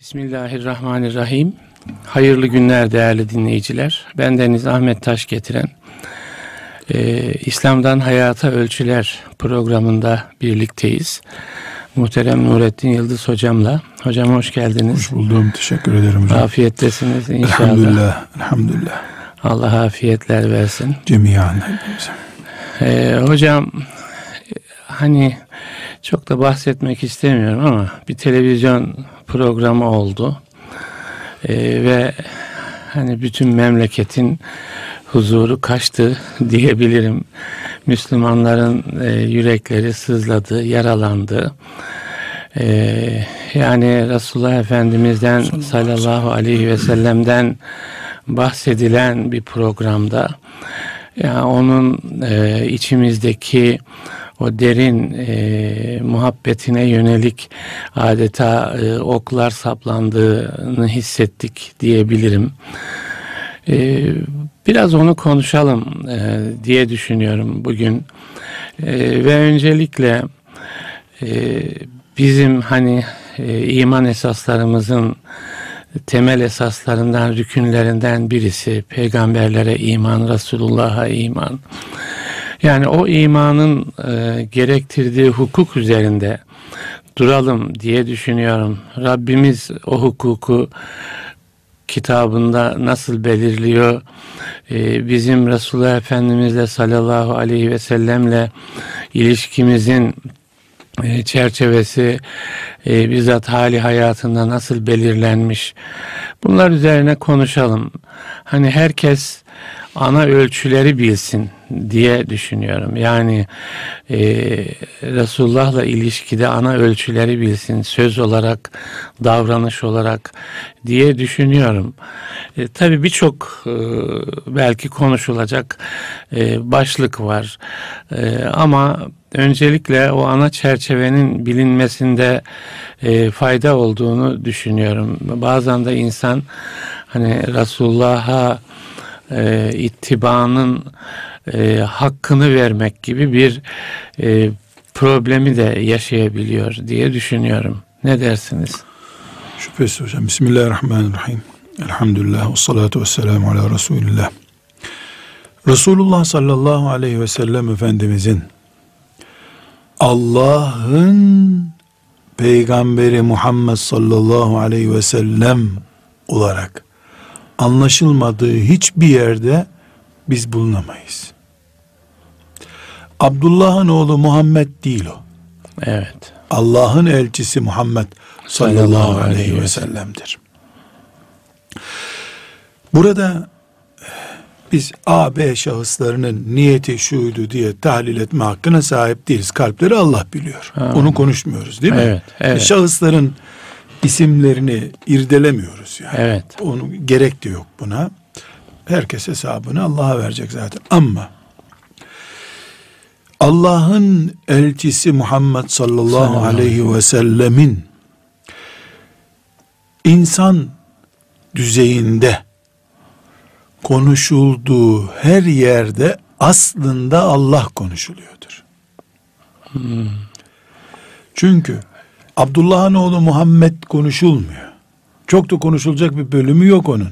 Bismillahirrahmanirrahim. Hayırlı günler değerli dinleyiciler. Ben Deniz Ahmet Taş getiren e, İslam'dan Hayata Ölçüler programında birlikteyiz. Muhterem Nurettin Yıldız hocamla. Hocam hoş geldiniz. Hoş buldum. Teşekkür ederim hocam. Afiyettesiniz inşallah. Elhamdülillah. Elhamdülillah. Allah afiyetler versin. Hepimize. Ee, hocam hani çok da bahsetmek istemiyorum ama bir televizyon programı oldu. Ee, ve hani bütün memleketin huzuru kaçtı diyebilirim. Müslümanların e, yürekleri sızladı, yaralandı. Ee, yani Resulullah Efendimiz'den sallallahu aleyhi ve sellem'den bahsedilen bir programda yani onun e, içimizdeki o derin e, muhabbetine yönelik adeta e, oklar saplandığını hissettik diyebilirim. E, biraz onu konuşalım e, diye düşünüyorum bugün. E, ve öncelikle e, bizim hani e, iman esaslarımızın temel esaslarından, rükünlerinden birisi peygamberlere iman, Resulullah'a iman. Yani o imanın e, gerektirdiği hukuk üzerinde duralım diye düşünüyorum. Rabbimiz o hukuku kitabında nasıl belirliyor? Ee, bizim Resulullah Efendimizle sallallahu aleyhi ve sellemle ilişkimizin e, çerçevesi e, bizzat hali hayatında nasıl belirlenmiş? Bunlar üzerine konuşalım. Hani herkes ana ölçüleri bilsin diye düşünüyorum. Yani e, Resulullah'la ilişkide ana ölçüleri bilsin söz olarak, davranış olarak diye düşünüyorum. E, tabii birçok e, belki konuşulacak e, başlık var. E, ama öncelikle o ana çerçevenin bilinmesinde e, fayda olduğunu düşünüyorum. Bazen de insan hani Resulullah'a e, ittibanın e, hakkını vermek gibi bir e, problemi de yaşayabiliyor diye düşünüyorum. Ne dersiniz? Şüphesiz hocam. Bismillahirrahmanirrahim. Elhamdülillah ve salatu ve selamu ala Resulillah. Resulullah sallallahu aleyhi ve sellem Efendimizin Allah'ın peygamberi Muhammed sallallahu aleyhi ve sellem olarak anlaşılmadığı hiçbir yerde biz bulunamayız. Abdullah'ın oğlu Muhammed değil o. Evet. Allah'ın elçisi Muhammed sallallahu aleyhi ve sellem'dir. Burada biz A, B şahıslarının niyeti şuydu diye tahlil etme hakkına sahip değiliz. Kalpleri Allah biliyor. Ha. Onu konuşmuyoruz değil mi? Evet, evet. Şahısların isimlerini irdelemiyoruz yani. Evet. Onu gerek de yok buna. Herkes hesabını Allah'a verecek zaten. Ama Allah'ın elçisi Muhammed sallallahu, sallallahu aleyhi ve sellemin insan düzeyinde konuşulduğu her yerde aslında Allah konuşuluyordur. Hmm. Çünkü Abdullah'ın oğlu Muhammed konuşulmuyor. Çok da konuşulacak bir bölümü yok onun.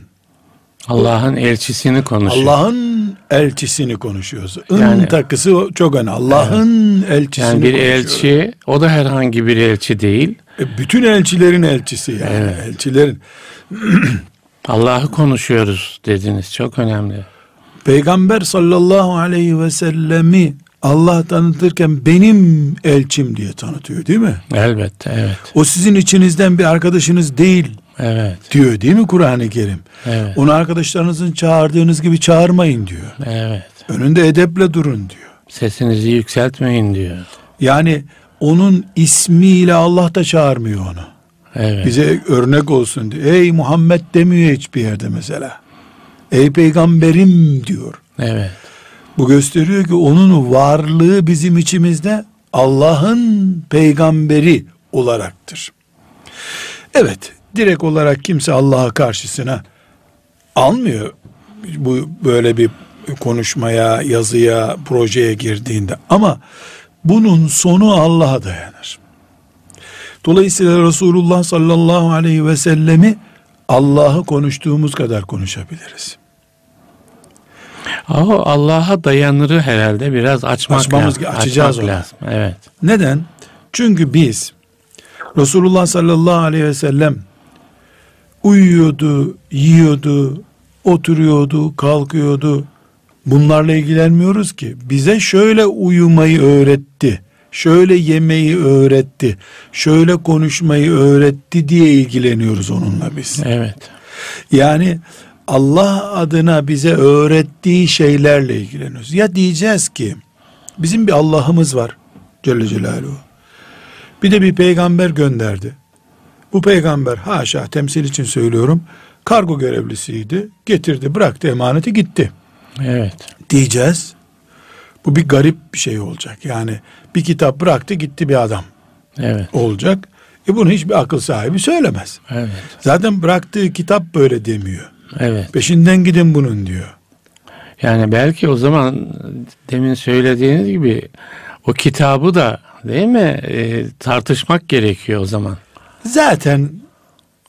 Allah'ın elçisini konuşuyor. Allah'ın elçisini konuşuyoruz. Ün yani, takısı çok önemli. Allah'ın evet. elçisini Yani bir elçi, o da herhangi bir elçi değil. E, bütün elçilerin elçisi yani. Evet. Elçilerin. Allah'ı konuşuyoruz dediniz. Çok önemli. Peygamber sallallahu aleyhi ve sellemi Allah tanıtırken benim elçim diye tanıtıyor değil mi? Elbette evet. O sizin içinizden bir arkadaşınız değil. Evet. Diyor değil mi Kur'an-ı Kerim? Evet. Onu arkadaşlarınızın çağırdığınız gibi çağırmayın diyor. Evet. Önünde edeple durun diyor. Sesinizi yükseltmeyin diyor. Yani onun ismiyle Allah da çağırmıyor onu. Evet. Bize örnek olsun diyor. Ey Muhammed demiyor hiçbir yerde mesela. Ey peygamberim diyor. Evet. Bu gösteriyor ki onun varlığı bizim içimizde Allah'ın peygamberi olaraktır. Evet, direkt olarak kimse Allah'a karşısına almıyor. Bu böyle bir konuşmaya, yazıya, projeye girdiğinde ama bunun sonu Allah'a dayanır. Dolayısıyla Resulullah sallallahu aleyhi ve sellemi Allah'ı konuştuğumuz kadar konuşabiliriz. O Allah'a dayanırı herhalde biraz açmak Açmamız, lazım. açacağız açmak onu. lazım. Evet. Neden? Çünkü biz Resulullah sallallahu aleyhi ve sellem uyuyordu, yiyordu, oturuyordu, kalkıyordu. Bunlarla ilgilenmiyoruz ki. Bize şöyle uyumayı öğretti, şöyle yemeyi öğretti, şöyle konuşmayı öğretti diye ilgileniyoruz onunla biz. Evet. Yani Allah adına bize öğrettiği şeylerle ilgileniyoruz. Ya diyeceğiz ki bizim bir Allah'ımız var Celle Celaluhu. Bir de bir peygamber gönderdi. Bu peygamber haşa temsil için söylüyorum kargo görevlisiydi. Getirdi bıraktı emaneti gitti Evet. diyeceğiz. Bu bir garip bir şey olacak. Yani bir kitap bıraktı gitti bir adam Evet. olacak. E bunu hiçbir akıl sahibi söylemez. Evet. Zaten bıraktığı kitap böyle demiyor. Evet. Peşinden gidin bunun diyor. Yani belki o zaman demin söylediğiniz gibi o kitabı da değil mi e, tartışmak gerekiyor o zaman. Zaten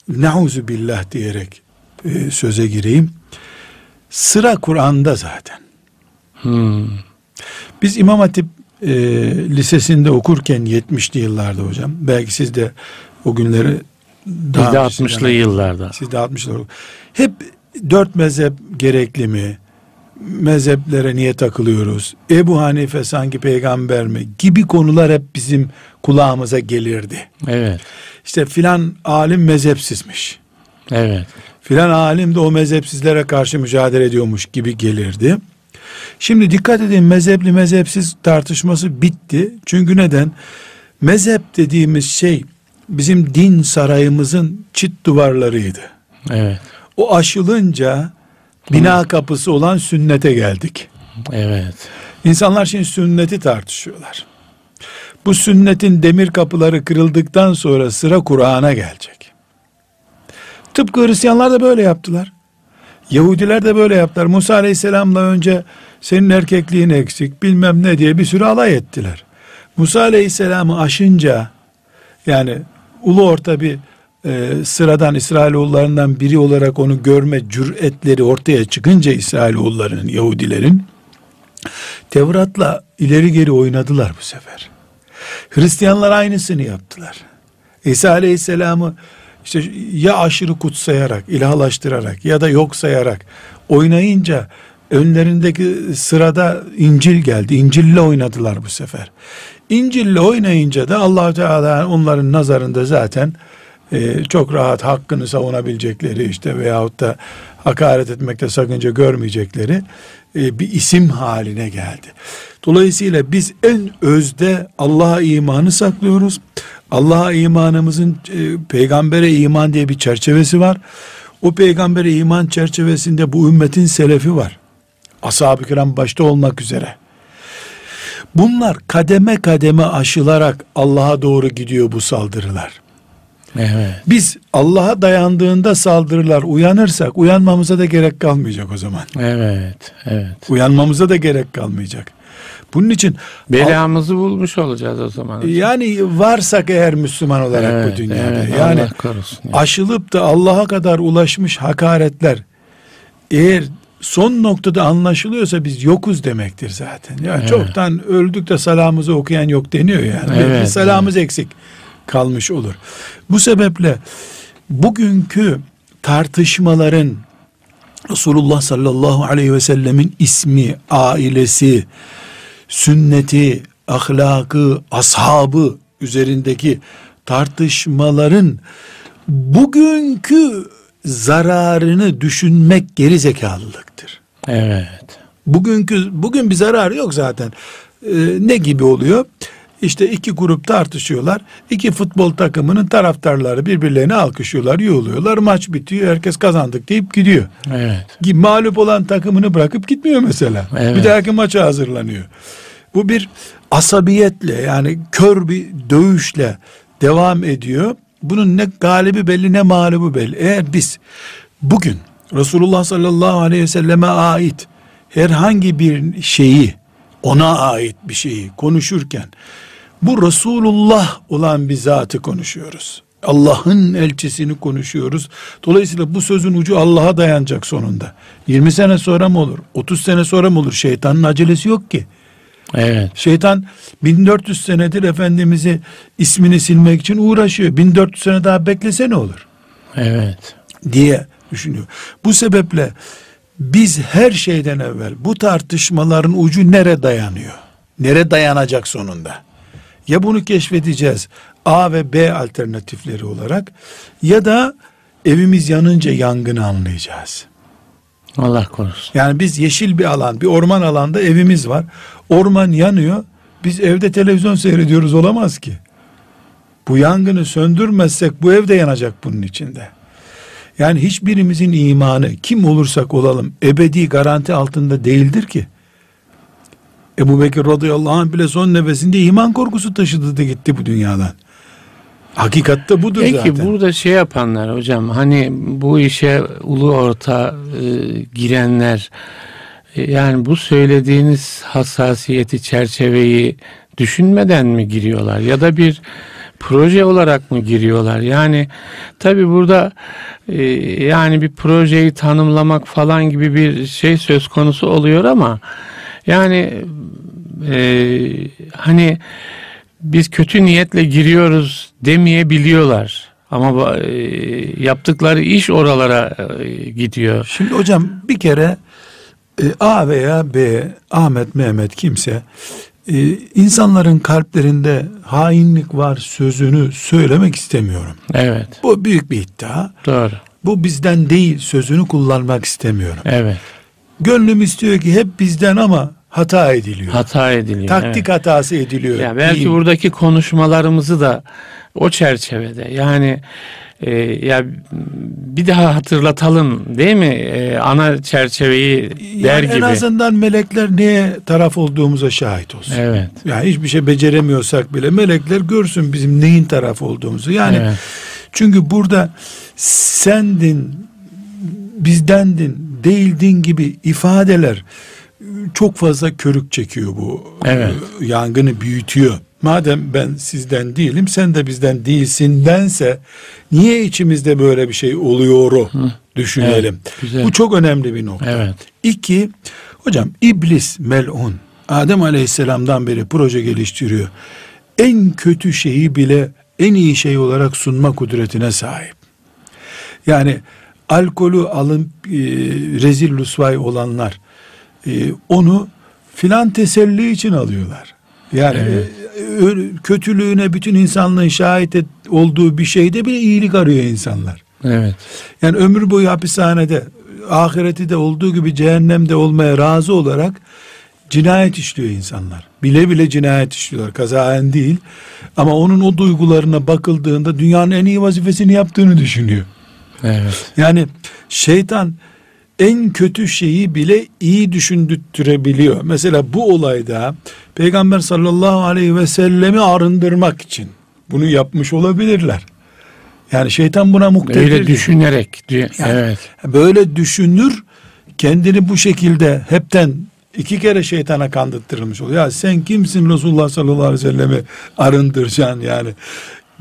nauzu billah diyerek e, söze gireyim. Sıra Kur'an'da zaten. Hmm. Biz İmam Hatip e, lisesinde okurken 70'li yıllarda hocam. Belki siz de o günleri Biz daha de öncesinden- 60'lı yıllarda. Siz de 60'lı Hep dört mezhep gerekli mi? Mezheplere niye takılıyoruz? Ebu Hanife sanki peygamber mi? Gibi konular hep bizim kulağımıza gelirdi. Evet. İşte filan alim mezhepsizmiş. Evet. Filan alim de o mezhepsizlere karşı mücadele ediyormuş gibi gelirdi. Şimdi dikkat edin mezhepli mezhepsiz tartışması bitti. Çünkü neden? Mezhep dediğimiz şey bizim din sarayımızın çit duvarlarıydı. Evet. O aşılınca bina kapısı olan sünnete geldik. Evet. İnsanlar şimdi sünneti tartışıyorlar. Bu sünnetin demir kapıları kırıldıktan sonra sıra Kur'an'a gelecek. Tıpkı Hristiyanlar da böyle yaptılar. Yahudiler de böyle yaptılar. Musa Aleyhisselam'la önce senin erkekliğin eksik bilmem ne diye bir sürü alay ettiler. Musa Aleyhisselam'ı aşınca yani ulu orta bir e, sıradan İsrailoğullarından biri olarak onu görme cüretleri ortaya çıkınca İsrailoğullarının Yahudilerin Tevrat'la ileri geri oynadılar bu sefer. Hristiyanlar aynısını yaptılar. İsa Aleyhisselam'ı işte ya aşırı kutsayarak, ilahlaştırarak ya da yok sayarak oynayınca önlerindeki sırada İncil geldi. İncil'le oynadılar bu sefer. İncil'le oynayınca da allah Teala onların nazarında zaten e, çok rahat hakkını savunabilecekleri işte veyahut da hakaret etmekte sakınca görmeyecekleri e, bir isim haline geldi. Dolayısıyla biz en özde Allah'a imanı saklıyoruz. Allah'a imanımızın e, peygambere iman diye bir çerçevesi var. O peygambere iman çerçevesinde bu ümmetin selefi var. Ashab-ı kiram başta olmak üzere. Bunlar kademe kademe aşılarak Allah'a doğru gidiyor bu saldırılar. Evet. Biz Allah'a dayandığında saldırılar uyanırsak uyanmamıza da gerek kalmayacak o zaman. Evet. Evet. Uyanmamıza da gerek kalmayacak. Bunun için Belamızı bulmuş olacağız o zaman. yani varsak eğer Müslüman olarak Evet, bu dünyada evet, yani Allah korusun. yani. aşılıp da Allah'a kadar ulaşmış hakaretler eğer son noktada anlaşılıyorsa biz yokuz demektir zaten. Ya Evet. çoktan öldük de salamımızı okuyan yok deniyor yani. Evet, Bir salamımız eksik kalmış olur. Bu sebeple bugünkü tartışmaların Resulullah sallallahu aleyhi ve sellemin ismi, ailesi, sünneti, ahlakı, ashabı üzerindeki tartışmaların bugünkü zararını düşünmek geri zekalılıktır. Evet. Bugünkü bugün bir zararı yok zaten. Ee, ne gibi oluyor? İşte iki grup tartışıyorlar. İki futbol takımının taraftarları birbirlerini alkışlıyorlar, yuğuluyorlar. Maç bitiyor, herkes kazandık deyip gidiyor. Evet. Mağlup olan takımını bırakıp gitmiyor mesela. Evet. Bir dahaki maça hazırlanıyor. Bu bir asabiyetle yani kör bir dövüşle devam ediyor. Bunun ne galibi belli ne mağlubu belli. Eğer biz bugün Resulullah sallallahu aleyhi ve selleme ait herhangi bir şeyi ona ait bir şeyi konuşurken Bu Resulullah olan bir zatı konuşuyoruz. Allah'ın elçisini konuşuyoruz. Dolayısıyla bu sözün ucu Allah'a dayanacak sonunda. 20 sene sonra mı olur? 30 sene sonra mı olur? Şeytanın acelesi yok ki. Evet. Şeytan 1400 senedir Efendimiz'i ismini silmek için uğraşıyor. 1400 sene daha beklese ne olur? Evet. Diye düşünüyor. Bu sebeple biz her şeyden evvel bu tartışmaların ucu nere dayanıyor? Nere dayanacak sonunda? Ya bunu keşfedeceğiz A ve B alternatifleri olarak ya da evimiz yanınca yangını anlayacağız. Allah korusun. Yani biz yeşil bir alan, bir orman alanda evimiz var. Orman yanıyor. Biz evde televizyon seyrediyoruz olamaz ki. Bu yangını söndürmezsek bu evde yanacak bunun içinde. Yani hiçbirimizin imanı kim olursak olalım ebedi garanti altında değildir ki. Ebu Bekir radıyallahu anh bile son nefesinde iman korkusu taşıdı da gitti bu dünyadan. Hakikatte budur Peki, zaten. Peki burada şey yapanlar hocam hani bu işe ulu orta e, girenler e, yani bu söylediğiniz hassasiyeti çerçeveyi düşünmeden mi giriyorlar ya da bir proje olarak mı giriyorlar? Yani tabi burada e, yani bir projeyi tanımlamak falan gibi bir şey söz konusu oluyor ama yani e, hani biz kötü niyetle giriyoruz demeyebiliyorlar. Ama e, yaptıkları iş oralara e, gidiyor. Şimdi hocam bir kere e, A veya B, Ahmet, Mehmet kimse e, insanların kalplerinde hainlik var sözünü söylemek istemiyorum. Evet. Bu büyük bir iddia. Doğru. Bu bizden değil sözünü kullanmak istemiyorum. Evet. Gönlüm istiyor ki hep bizden ama hata ediliyor. Hata ediliyor. Taktik evet. hatası ediliyor. Ya belki Değil. buradaki konuşmalarımızı da o çerçevede yani e, ya bir daha hatırlatalım değil mi e, ana çerçeveyi der yani gibi. En azından melekler neye taraf olduğumuza şahit olsun. Evet. Yani hiçbir şey beceremiyorsak bile melekler görsün bizim neyin taraf olduğumuzu. Yani Evet. çünkü burada sendin, bizdendin, değildin gibi ifadeler çok fazla körük çekiyor bu. Evet. Yangını büyütüyor. Madem ben sizden değilim, sen de bizden değilsin dense niye içimizde böyle bir şey oluyor o düşünelim. Evet, güzel. bu çok önemli bir nokta. Evet. İki, hocam iblis melun. Adem aleyhisselamdan beri proje geliştiriyor. En kötü şeyi bile en iyi şey olarak sunma kudretine sahip. Yani alkolü alın e, rezil rusvay olanlar e, onu filan teselli için alıyorlar. Yani Evet. e, kötülüğüne bütün insanlığın şahit et- olduğu bir şeyde bile iyilik arıyor insanlar. Evet. Yani ömür boyu hapishanede, ahireti de olduğu gibi cehennemde olmaya razı olarak cinayet işliyor insanlar. Bile bile cinayet işliyorlar. Kazaen değil. Ama onun o duygularına bakıldığında dünyanın en iyi vazifesini yaptığını düşünüyor. Evet. Yani şeytan en kötü şeyi bile iyi düşündürtürebiliyor. Mesela bu olayda Peygamber sallallahu aleyhi ve sellemi arındırmak için bunu yapmış olabilirler. Yani şeytan buna muktedir. Öyle düşünerek. dü- Yani evet. Böyle düşünür kendini bu şekilde hepten iki kere şeytana kandırtırılmış oluyor. Ya sen kimsin Resulullah sallallahu aleyhi ve sellemi arındıracaksın yani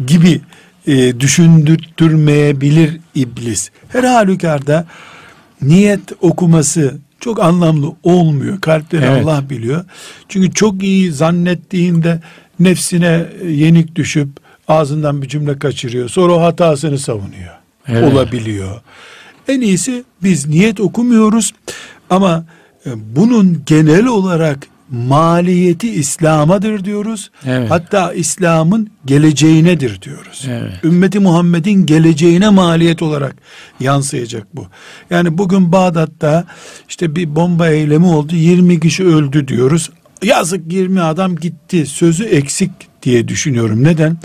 gibi e, düşündürtmeyebilir iblis. Her halükarda niyet okuması çok anlamlı olmuyor. Kalpleri Evet. Allah biliyor. Çünkü çok iyi zannettiğinde nefsine yenik düşüp ağzından bir cümle kaçırıyor. Sonra o hatasını savunuyor. Evet. Olabiliyor. En iyisi biz niyet okumuyoruz ama e, bunun genel olarak maliyeti İslam'adır diyoruz. Evet. Hatta İslam'ın geleceğinedir diyoruz. Evet. Ümmeti Muhammed'in geleceğine maliyet olarak yansıyacak bu. Yani bugün Bağdat'ta işte bir bomba eylemi oldu 20 kişi öldü diyoruz. Yazık 20 adam gitti sözü eksik diye düşünüyorum. Neden?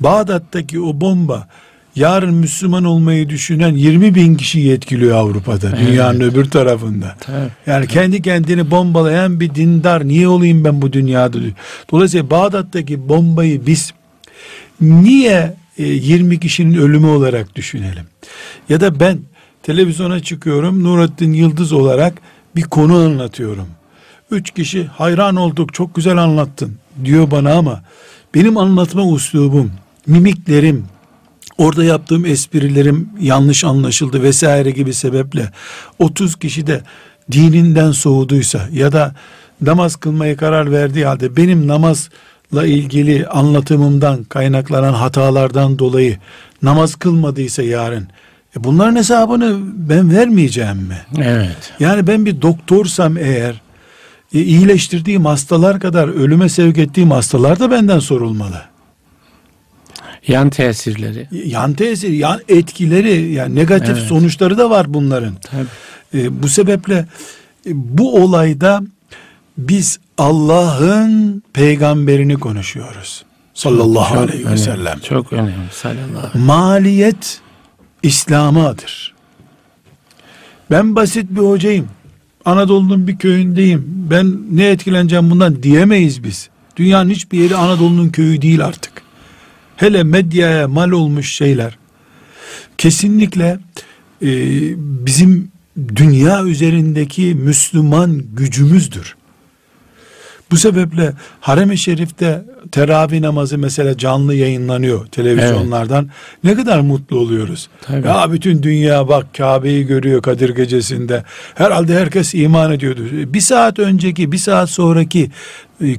Bağdat'taki o bomba yarın Müslüman olmayı düşünen 20 bin kişiyi etkiliyor Avrupa'da. Dünyanın öbür tarafında. Tabii. Yani kendi kendini bombalayan bir dindar niye olayım ben bu dünyada. Dolayısıyla Bağdat'taki bombayı biz niye e, 20 kişinin ölümü olarak düşünelim? Ya da ben televizyona çıkıyorum Nurattin Yıldız olarak bir konu anlatıyorum. Üç kişi hayran olduk çok güzel anlattın diyor bana ama benim anlatma uslubum, mimiklerim, orada yaptığım esprilerim yanlış anlaşıldı vesaire gibi sebeple 30 kişi de dininden soğuduysa ya da namaz kılmaya karar verdiği halde benim namazla ilgili anlatımımdan kaynaklanan hatalardan dolayı namaz kılmadıysa yarın e bunların hesabını ben vermeyeceğim mi? Evet. Yani ben bir doktorsam eğer e, iyileştirdiğim hastalar kadar ölüme sevk ettiğim hastalar da benden sorulmalı. Yan tesirleri. Yan tesir, yan etkileri, yani negatif Evet. sonuçları da var bunların. Tabii. E, bu sebeple e, bu olayda biz Allah'ın peygamberini konuşuyoruz. Sallallahu Çok aleyhi ve sellem. Çok önemli. Sallallahu Maliyet İslam'adır. Ben basit bir hocayım. Anadolu'nun bir köyündeyim. Ben ne etkileneceğim bundan diyemeyiz biz. Dünyanın hiçbir yeri Anadolu'nun köyü değil artık. Hele medyaya mal olmuş şeyler. Kesinlikle e, bizim dünya üzerindeki Müslüman gücümüzdür. Bu sebeple Harem-i Şerif'te teravih namazı mesela canlı yayınlanıyor televizyonlardan. Ne kadar mutlu oluyoruz. Tabii. Ya bütün dünya bak Kabe'yi görüyor Kadir gecesinde. Herhalde herkes iman ediyordu. Bir saat önceki, bir saat sonraki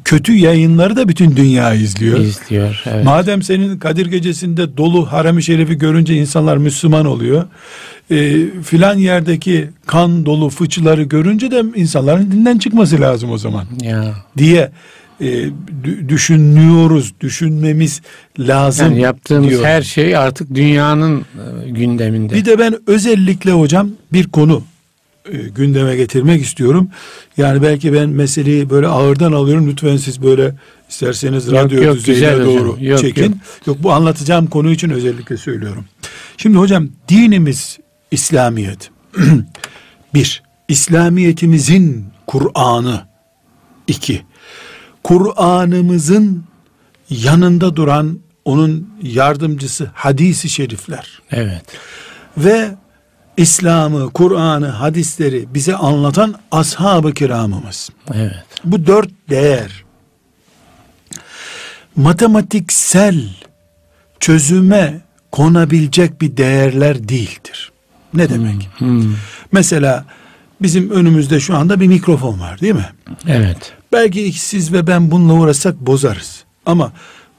kötü yayınları da bütün dünya izliyor. izliyor. Evet. Madem senin Kadir gecesinde dolu harem-i şerifi görünce insanlar Müslüman oluyor. E, filan yerdeki kan dolu fıçıları görünce de insanların dinden çıkması lazım o zaman ya. diye e, dü- düşünüyoruz, düşünmemiz lazım. Yani yaptığımız diyor. her şey artık dünyanın e, gündeminde. Bir de ben özellikle hocam bir konu e, gündeme getirmek istiyorum. Yani belki ben meseleyi böyle ağırdan alıyorum. Lütfen siz böyle isterseniz Yok, radyo yok, düzeyine hocam. doğru Yok, çekin. yok. Yok. bu anlatacağım konu için özellikle söylüyorum. Şimdi hocam dinimiz İslamiyet. bir, İslamiyetimizin Kur'an'ı. iki, Kur'an'ımızın yanında duran onun yardımcısı hadisi şerifler Evet. ve İslam'ı, Kur'an'ı, hadisleri bize anlatan ashab-ı kiramımız. Evet. Bu dört değer matematiksel çözüme konabilecek bir değerler değildir. Ne demek? Hmm. Mesela bizim önümüzde şu anda bir mikrofon var değil mi? Evet. Belki siz ve ben bununla uğraşsak bozarız. Ama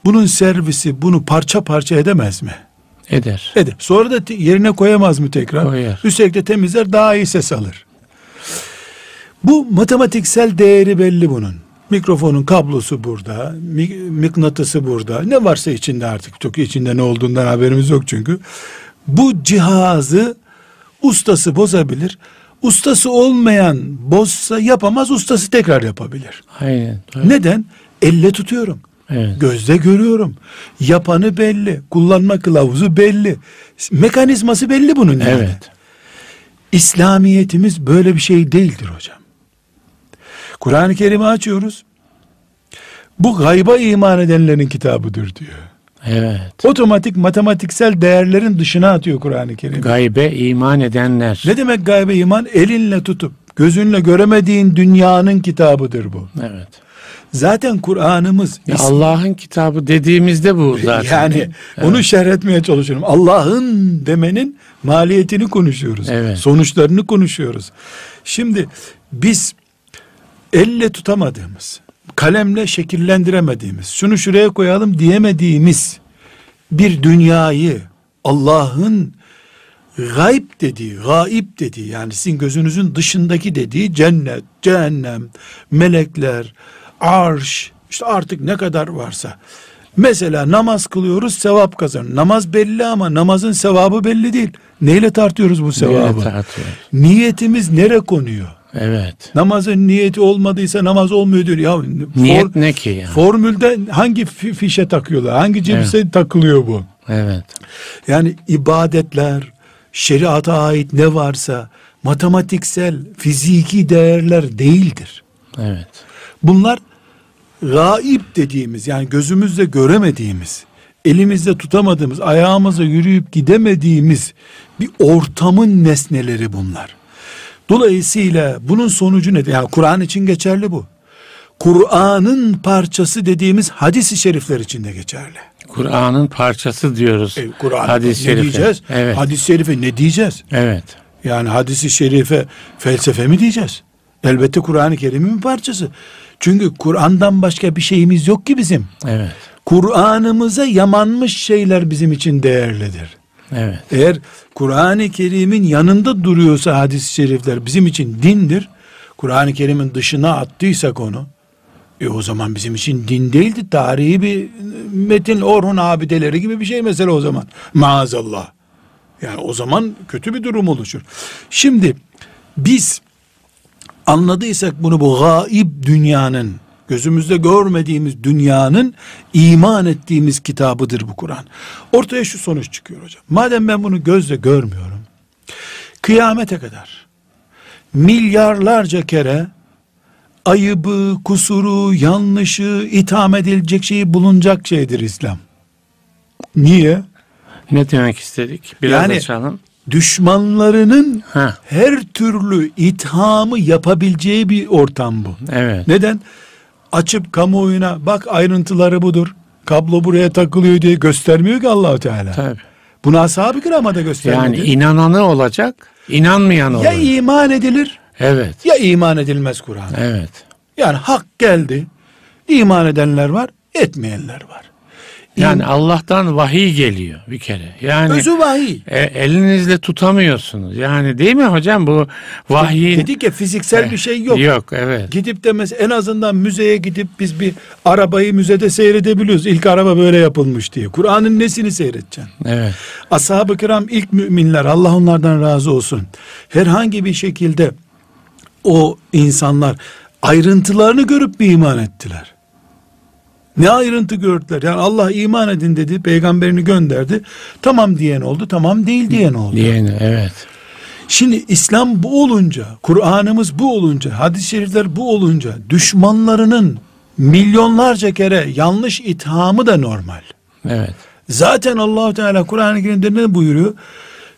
bunun servisi bunu parça parça edemez mi? Eder. Eder. Sonra da yerine koyamaz mı tekrar? Koyar. Üstelik de temizler daha iyi ses alır. Bu matematiksel değeri belli bunun. Mikrofonun kablosu burada, mıknatısı burada. Ne varsa içinde artık. Çok içinde ne olduğundan haberimiz yok çünkü. Bu cihazı ustası bozabilir. Ustası olmayan bozsa yapamaz, ustası tekrar yapabilir. Aynen. Doğru. Neden? Elle tutuyorum. Evet. Gözde görüyorum. Yapanı belli. Kullanma kılavuzu belli. Mekanizması belli bunun yani. Evet. İslamiyetimiz böyle bir şey değildir hocam. Kur'an-ı Kerim'i açıyoruz. Bu gayba iman edenlerin kitabıdır diyor. Evet. Otomatik matematiksel değerlerin dışına atıyor Kur'an-ı Kerim. Gaybe iman edenler. ne demek gaybe iman? Elinle tutup gözünle göremediğin dünyanın kitabıdır bu. Evet. Zaten Kur'an'ımız Allah'ın kitabı dediğimizde bu zaten. Yani onu şerh etmeye çalışıyorum. Allah'ın demenin maliyetini konuşuyoruz. Evet. Sonuçlarını konuşuyoruz. Şimdi biz elle tutamadığımız, kalemle şekillendiremediğimiz, şunu şuraya koyalım diyemediğimiz bir dünyayı Allah'ın gayb dediği, gaib dediği yani sizin gözünüzün dışındaki dediği cennet, cehennem, melekler, arş, işte artık ne kadar varsa. Mesela namaz kılıyoruz sevap kazan. Namaz belli ama namazın sevabı belli değil. Neyle tartıyoruz bu sevabı? Niyetimiz nere konuyor? Evet. Namazın niyeti olmadıysa namaz olmuyor diyor. Ya Niyet for- ne ki ya? formülde hangi fi- fişe takıyorlar? Hangi cipse takılıyor bu? Evet. Yani ibadetler, şeriata ait ne varsa matematiksel, fiziki değerler değildir. Evet. Bunlar gaib dediğimiz yani gözümüzle göremediğimiz, elimizde tutamadığımız, ayağımızla yürüyüp gidemediğimiz bir ortamın nesneleri bunlar. Dolayısıyla bunun sonucu nedir? Yani Kur'an için geçerli bu. Kur'an'ın parçası dediğimiz hadis-i şerifler içinde geçerli. Kur'an'ın parçası diyoruz. E, Kur'an hadis-i şerife. diyeceğiz? Evet. Hadis-i şerife ne diyeceğiz? Evet. Yani hadisi şerife felsefe mi diyeceğiz? Elbette Kur'an-ı Kerim'in bir parçası. Çünkü Kur'an'dan başka bir şeyimiz yok ki bizim. Evet. Kur'an'ımıza yamanmış şeyler bizim için değerlidir. Evet. Eğer Kur'an-ı Kerim'in yanında duruyorsa hadis-i şerifler bizim için dindir. Kur'an-ı Kerim'in dışına attıysak onu, e o zaman bizim için din değildi. Tarihi bir metin Orhun abideleri gibi bir şey mesela o zaman. Maazallah. Yani o zaman kötü bir durum oluşur. Şimdi biz anladıysak bunu bu gaib dünyanın gözümüzde görmediğimiz dünyanın iman ettiğimiz kitabıdır bu Kur'an. Ortaya şu sonuç çıkıyor hocam. Madem ben bunu gözle görmüyorum. Kıyamete kadar milyarlarca kere ayıbı, kusuru, yanlışı, itham edilecek şeyi bulunacak şeydir İslam. Niye? Ne demek istedik? Biraz Yani- açalım. Düşmanlarının Ha, her türlü ithamı yapabileceği bir ortam bu. evet. Neden? Açıp kamuoyuna bak ayrıntıları budur. Kablo buraya takılıyor diye göstermiyor ki Allahu Teala. Tabii. Bunu ashab-ı kirama da göstermedi. Yani inananı olacak, inanmayan ya olur. iman edilir Evet. ya iman edilmez Kur'an. Evet. Yani hak geldi. İman edenler var, etmeyenler var. Yani İm- Allah'tan vahiy geliyor bir kere. Yani özü vahiy. e, elinizle tutamıyorsunuz. Yani değil mi hocam bu vahyin Dedik ya fiziksel bir şey yok. Yok evet. Gidip de mesela en azından müzeye gidip biz bir arabayı müzede seyredebiliyoruz. İlk araba böyle yapılmış diye. Kur'an'ın nesini seyredeceksin? Evet. Ashab-ı kiram ilk müminler Allah onlardan razı olsun. Herhangi bir şekilde o insanlar ayrıntılarını görüp bir iman ettiler. Ne ayrıntı gördüler? Yani Allah iman edin dedi, peygamberini gönderdi. Tamam diyen oldu, tamam değil diyen oldu. Diyeni evet. Şimdi İslam bu olunca, Kur'an'ımız bu olunca, hadis-i şerifler bu olunca düşmanlarının milyonlarca kere yanlış ithamı da normal. Evet. Zaten Allahu Teala Kur'an-ı Kerim'de ne buyuruyor?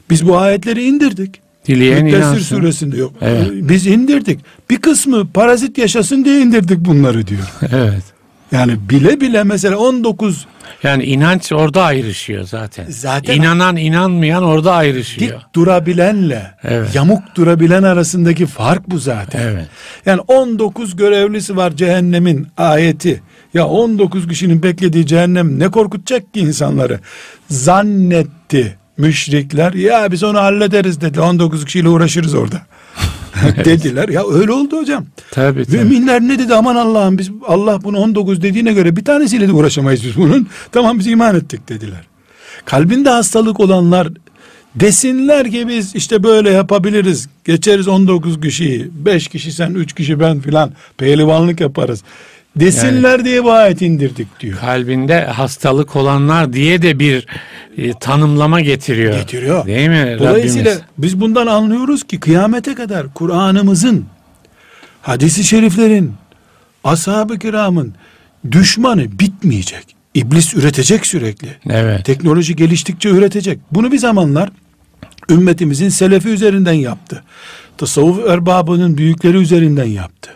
Biz bu ayetleri indirdik. Dileyen Müddessir suresinde yok. Evet. Biz indirdik. Bir kısmı parazit yaşasın diye indirdik bunları diyor. Evet. Yani bile bile mesela 19 Yani inanç orada ayrışıyor zaten. Zaten- İnanan inanmayan orada dik ayrışıyor. durabilenle Evet. yamuk durabilen arasındaki fark bu zaten. Evet. Yani 19 görevlisi var cehennemin ayeti. Ya 19 kişinin beklediği cehennem ne korkutacak ki insanları? Zannetti müşrikler. Ya biz onu hallederiz dedi. 19 kişiyle uğraşırız orada. Dediler. Ya öyle oldu hocam. Tabii tabii. Müminler ne dedi? Aman Allah'ım biz Allah bunu 19 dediğine göre bir tanesiyle de uğraşamayız biz bunun. Tamam biz iman ettik dediler. Kalbinde hastalık olanlar desinler ki biz işte böyle yapabiliriz. Geçeriz 19 kişiyi. 5 kişi sen 3 kişi ben filan pehlivanlık yaparız. Desinler diye bu ayet indirdik diyor. Kalbinde hastalık olanlar diye de bir e, tanımlama getiriyor. Getiriyor. Değil mi Dolayısıyla Rabbimiz? biz bundan anlıyoruz ki kıyamete kadar Kur'an'ımızın, hadisi şeriflerin, ashab-ı kiramın düşmanı bitmeyecek. İblis üretecek sürekli. Evet. Teknoloji geliştikçe üretecek. Bunu bir zamanlar ümmetimizin selefi üzerinden yaptı. Tasavvuf erbabının büyükleri üzerinden yaptı.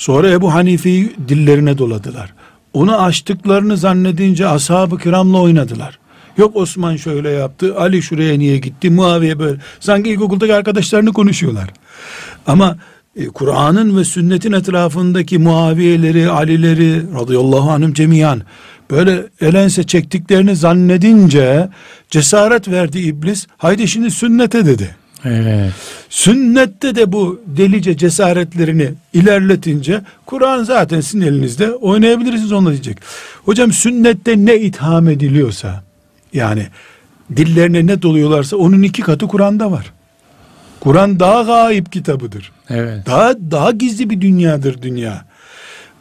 Sonra Ebu Hanife'yi dillerine doladılar. Onu açtıklarını zannedince ashab-ı kiramla oynadılar. Yok Osman şöyle yaptı, Ali şuraya niye gitti, Muaviye böyle. Sanki ilkokuldaki arkadaşlarını konuşuyorlar. Ama e, Kur'an'ın ve sünnetin etrafındaki Muaviyeleri, Alileri radıyallahu anhüm cemiyan böyle elense çektiklerini zannedince cesaret verdi iblis. Haydi şimdi sünnete dedi. Evet. Sünnette de bu delice cesaretlerini ilerletince Kur'an zaten sizin elinizde oynayabilirsiniz onunla diyecek. Hocam sünnette ne itham ediliyorsa yani dillerine ne doluyorlarsa onun iki katı Kur'an'da var. Kur'an daha gayip kitabıdır. Evet. Daha daha gizli bir dünyadır dünya.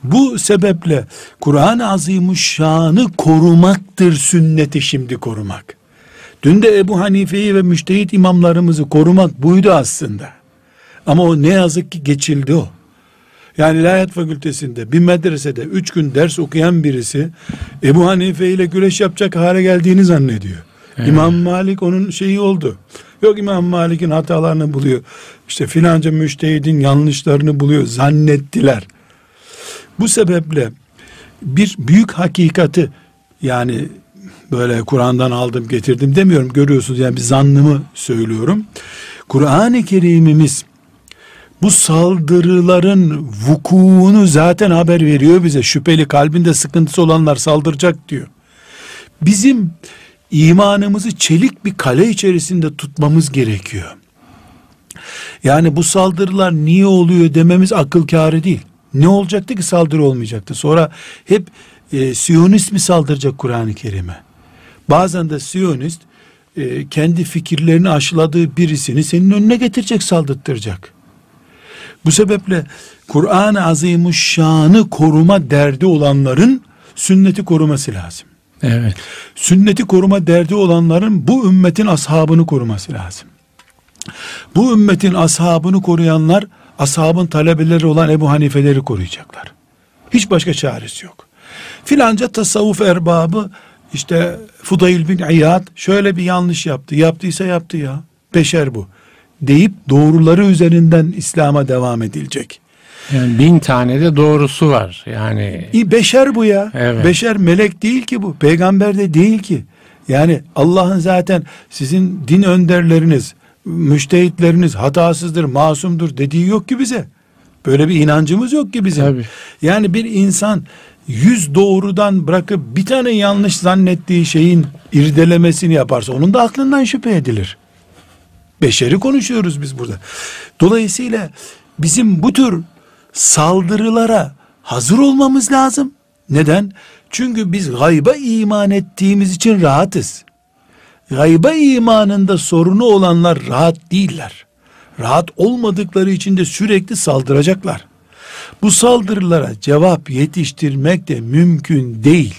Bu sebeple Kur'an-ı Azimuşşan'ı korumaktır sünneti şimdi korumak. Dün de Ebu Hanife'yi ve müştehit imamlarımızı korumak buydu aslında. Ama o ne yazık ki geçildi o. Yani ilahiyat fakültesinde bir medresede üç gün ders okuyan birisi Ebu Hanife ile güreş yapacak hale geldiğini zannediyor. İmam Malik onun şeyi oldu. Yok İmam Malik'in hatalarını buluyor. İşte filanca müştehidin yanlışlarını buluyor zannettiler. Bu sebeple bir büyük hakikati yani böyle Kur'an'dan aldım getirdim demiyorum görüyorsunuz yani bir zannımı söylüyorum. Kur'an-ı Kerim'imiz bu saldırıların vukuunu zaten haber veriyor bize. Şüpheli kalbinde sıkıntısı olanlar saldıracak diyor. Bizim imanımızı çelik bir kale içerisinde tutmamız gerekiyor. Yani bu saldırılar niye oluyor dememiz akıl kârı değil. Ne olacaktı ki saldırı olmayacaktı. Sonra hep e, Siyonist mi saldıracak Kur'an-ı Kerim'e? Bazen de Siyonist e, kendi fikirlerini aşıladığı birisini senin önüne getirecek, saldırttıracak. Bu sebeple Kur'an-ı Azimuşşan'ı koruma derdi olanların sünneti koruması lazım. Evet. Sünneti koruma derdi olanların bu ümmetin ashabını koruması lazım. Bu ümmetin ashabını koruyanlar ashabın talebeleri olan Ebu Hanifeleri koruyacaklar. Hiç başka çaresi yok. Filanca tasavvuf erbabı işte Fudayl bin İyad şöyle bir yanlış yaptı. Yaptıysa yaptı ya. Beşer bu. Deyip doğruları üzerinden İslam'a devam edilecek. Yani bin tane de doğrusu var. Yani beşer bu ya. Evet. Beşer melek değil ki bu. Peygamber de değil ki. Yani Allah'ın zaten sizin din önderleriniz, müştehitleriniz hatasızdır, masumdur dediği yok ki bize. Böyle bir inancımız yok ki bizim. Tabii. Yani bir insan yüz doğrudan bırakıp bir tane yanlış zannettiği şeyin irdelemesini yaparsa onun da aklından şüphe edilir. Beşeri konuşuyoruz biz burada. Dolayısıyla bizim bu tür saldırılara hazır olmamız lazım. Neden? Çünkü biz gayba iman ettiğimiz için rahatız. Gayba imanında sorunu olanlar rahat değiller. Rahat olmadıkları için de sürekli saldıracaklar. Bu saldırılara cevap yetiştirmek de mümkün değil.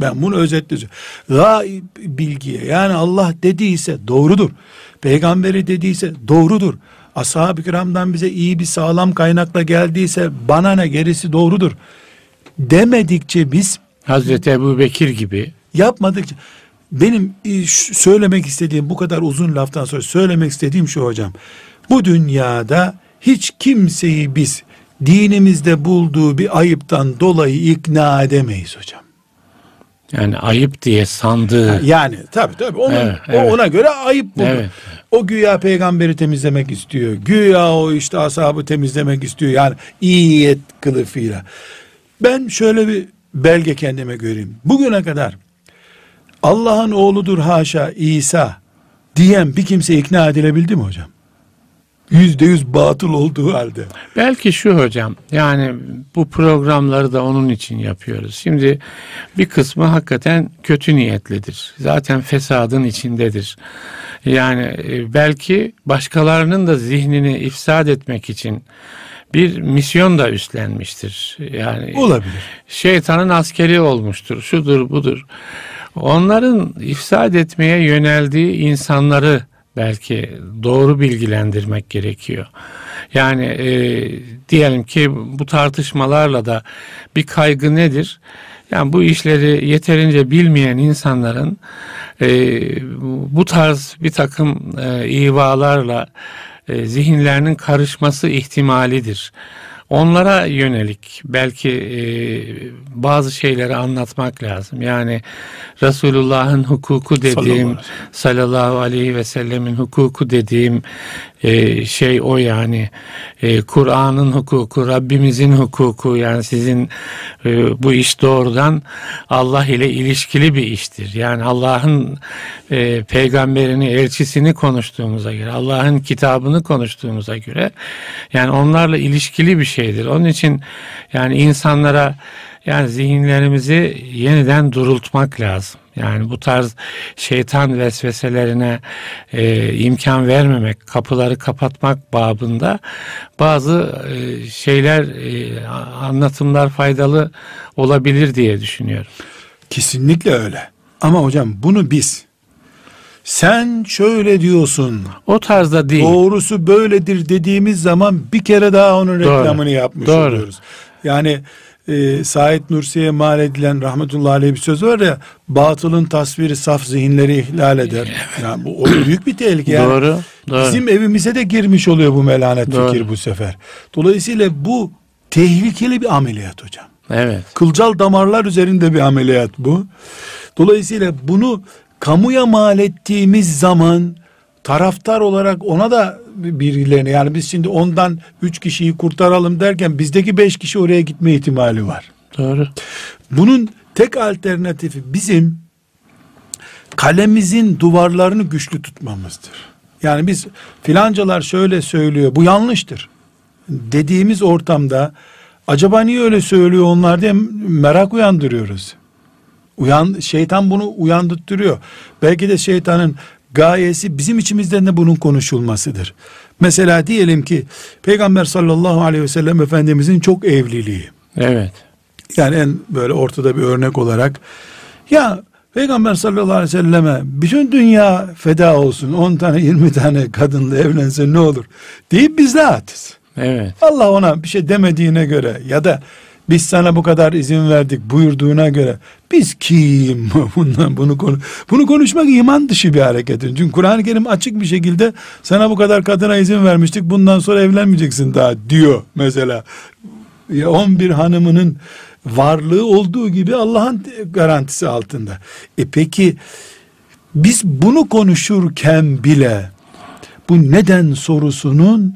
Ben bunu özetle Gaib bilgiye yani Allah dediyse doğrudur. Peygamberi dediyse doğrudur. Ashab-ı kiramdan bize iyi bir sağlam kaynakla geldiyse bana ne gerisi doğrudur. Demedikçe biz Hazreti Ebu Bekir gibi yapmadıkça benim e, söylemek istediğim bu kadar uzun laftan sonra söylemek istediğim şu hocam. Bu dünyada hiç kimseyi biz dinimizde bulduğu bir ayıptan dolayı ikna edemeyiz hocam. Yani ayıp diye sandığı. Yani tabi tabi onun, Evet, o evet. ona göre ayıp bu. Evet. O güya peygamberi temizlemek istiyor. Güya o işte ashabı temizlemek istiyor. Yani iyi niyet kılıfıyla. Ben şöyle bir belge kendime göreyim. Bugüne kadar Allah'ın oğludur haşa İsa diyen bir kimse ikna edilebildi mi hocam? Yüzde yüz batıl olduğu halde. Belki şu hocam yani bu programları da onun için yapıyoruz. Şimdi bir kısmı hakikaten kötü niyetlidir. Zaten fesadın içindedir. Yani e, belki başkalarının da zihnini ifsad etmek için bir misyon da üstlenmiştir. Yani Olabilir. şeytanın askeri olmuştur. Şudur budur. Onların ifsad etmeye yöneldiği insanları belki doğru bilgilendirmek gerekiyor. Yani e, diyelim ki bu tartışmalarla da bir kaygı nedir? Yani bu işleri yeterince bilmeyen insanların e, bu tarz bir takım e, ivalarla e, zihinlerinin karışması ihtimalidir. Onlara yönelik belki e, bazı şeyleri anlatmak lazım. Yani Resulullah'ın hukuku dediğim sallallahu aleyhi ve sellemin hukuku dediğim e, şey o yani E, Kur'an'ın hukuku, Rabbimizin hukuku yani sizin e, bu iş doğrudan Allah ile ilişkili bir iştir. Yani Allah'ın e, peygamberini, elçisini konuştuğumuza göre, Allah'ın kitabını konuştuğumuza göre yani onlarla ilişkili bir şeydir. Onun için yani insanlara yani zihinlerimizi yeniden durultmak lazım. Yani bu tarz şeytan vesveselerine e, imkan vermemek, kapıları kapatmak babında bazı e, şeyler, e, anlatımlar faydalı olabilir diye düşünüyorum. Kesinlikle öyle. Ama hocam bunu biz sen şöyle diyorsun O tarzda değil. doğrusu böyledir dediğimiz zaman bir kere daha onun Doğru. reklamını yapmış Doğru. oluyoruz. Yani e, Said Nursi'ye mal edilen rahmetullahi aleyh bir söz var ya batılın tasviri saf zihinleri ihlal eder. Yani bu o büyük bir tehlike. Yani Doğru, doğru. Bizim evimize de girmiş oluyor bu melanet Doğru. fikir bu sefer. Dolayısıyla bu tehlikeli bir ameliyat hocam. Evet. Kılcal damarlar üzerinde bir ameliyat bu. Dolayısıyla bunu kamuya mal ettiğimiz zaman taraftar olarak ona da birilerine yani biz şimdi ondan üç kişiyi kurtaralım derken bizdeki beş kişi oraya gitme ihtimali var. Doğru. Bunun tek alternatifi bizim kalemizin duvarlarını güçlü tutmamızdır. Yani biz filancalar şöyle söylüyor bu yanlıştır dediğimiz ortamda acaba niye öyle söylüyor onlar diye merak uyandırıyoruz. Uyan, şeytan bunu uyandırtıyor. Belki de şeytanın gayesi bizim içimizden de bunun konuşulmasıdır. Mesela diyelim ki Peygamber sallallahu aleyhi ve sellem Efendimizin çok evliliği. Evet. Yani en böyle ortada bir örnek olarak ya Peygamber sallallahu aleyhi ve selleme bütün dünya feda olsun 10 tane 20 tane kadınla evlense ne olur deyip biz rahatız. Evet. Allah ona bir şey demediğine göre ya da biz sana bu kadar izin verdik buyurduğuna göre biz kim bundan bunu konu bunu konuşmak iman dışı bir hareket. Çünkü Kur'an-ı Kerim açık bir şekilde sana bu kadar kadına izin vermiştik bundan sonra evlenmeyeceksin daha diyor mesela. 11 hanımının varlığı olduğu gibi Allah'ın garantisi altında. E peki biz bunu konuşurken bile bu neden sorusunun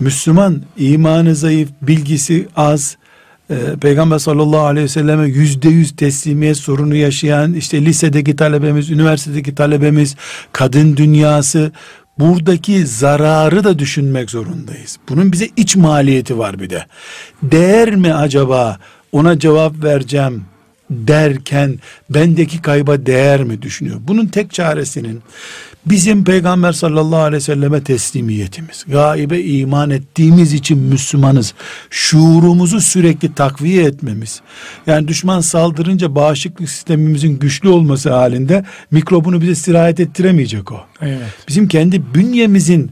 Müslüman imanı zayıf, bilgisi az, e, Peygamber sallallahu aleyhi ve selleme yüzde yüz teslimiyet sorunu yaşayan işte lisedeki talebemiz, üniversitedeki talebemiz, kadın dünyası buradaki zararı da düşünmek zorundayız. Bunun bize iç maliyeti var bir de. Değer mi acaba ona cevap vereceğim derken bendeki kayba değer mi düşünüyor? Bunun tek çaresinin bizim Peygamber sallallahu aleyhi ve selleme teslimiyetimiz, gaibe iman ettiğimiz için Müslümanız, şuurumuzu sürekli takviye etmemiz, yani düşman saldırınca bağışıklık sistemimizin güçlü olması halinde mikrobunu bize sirayet ettiremeyecek o. Evet. Bizim kendi bünyemizin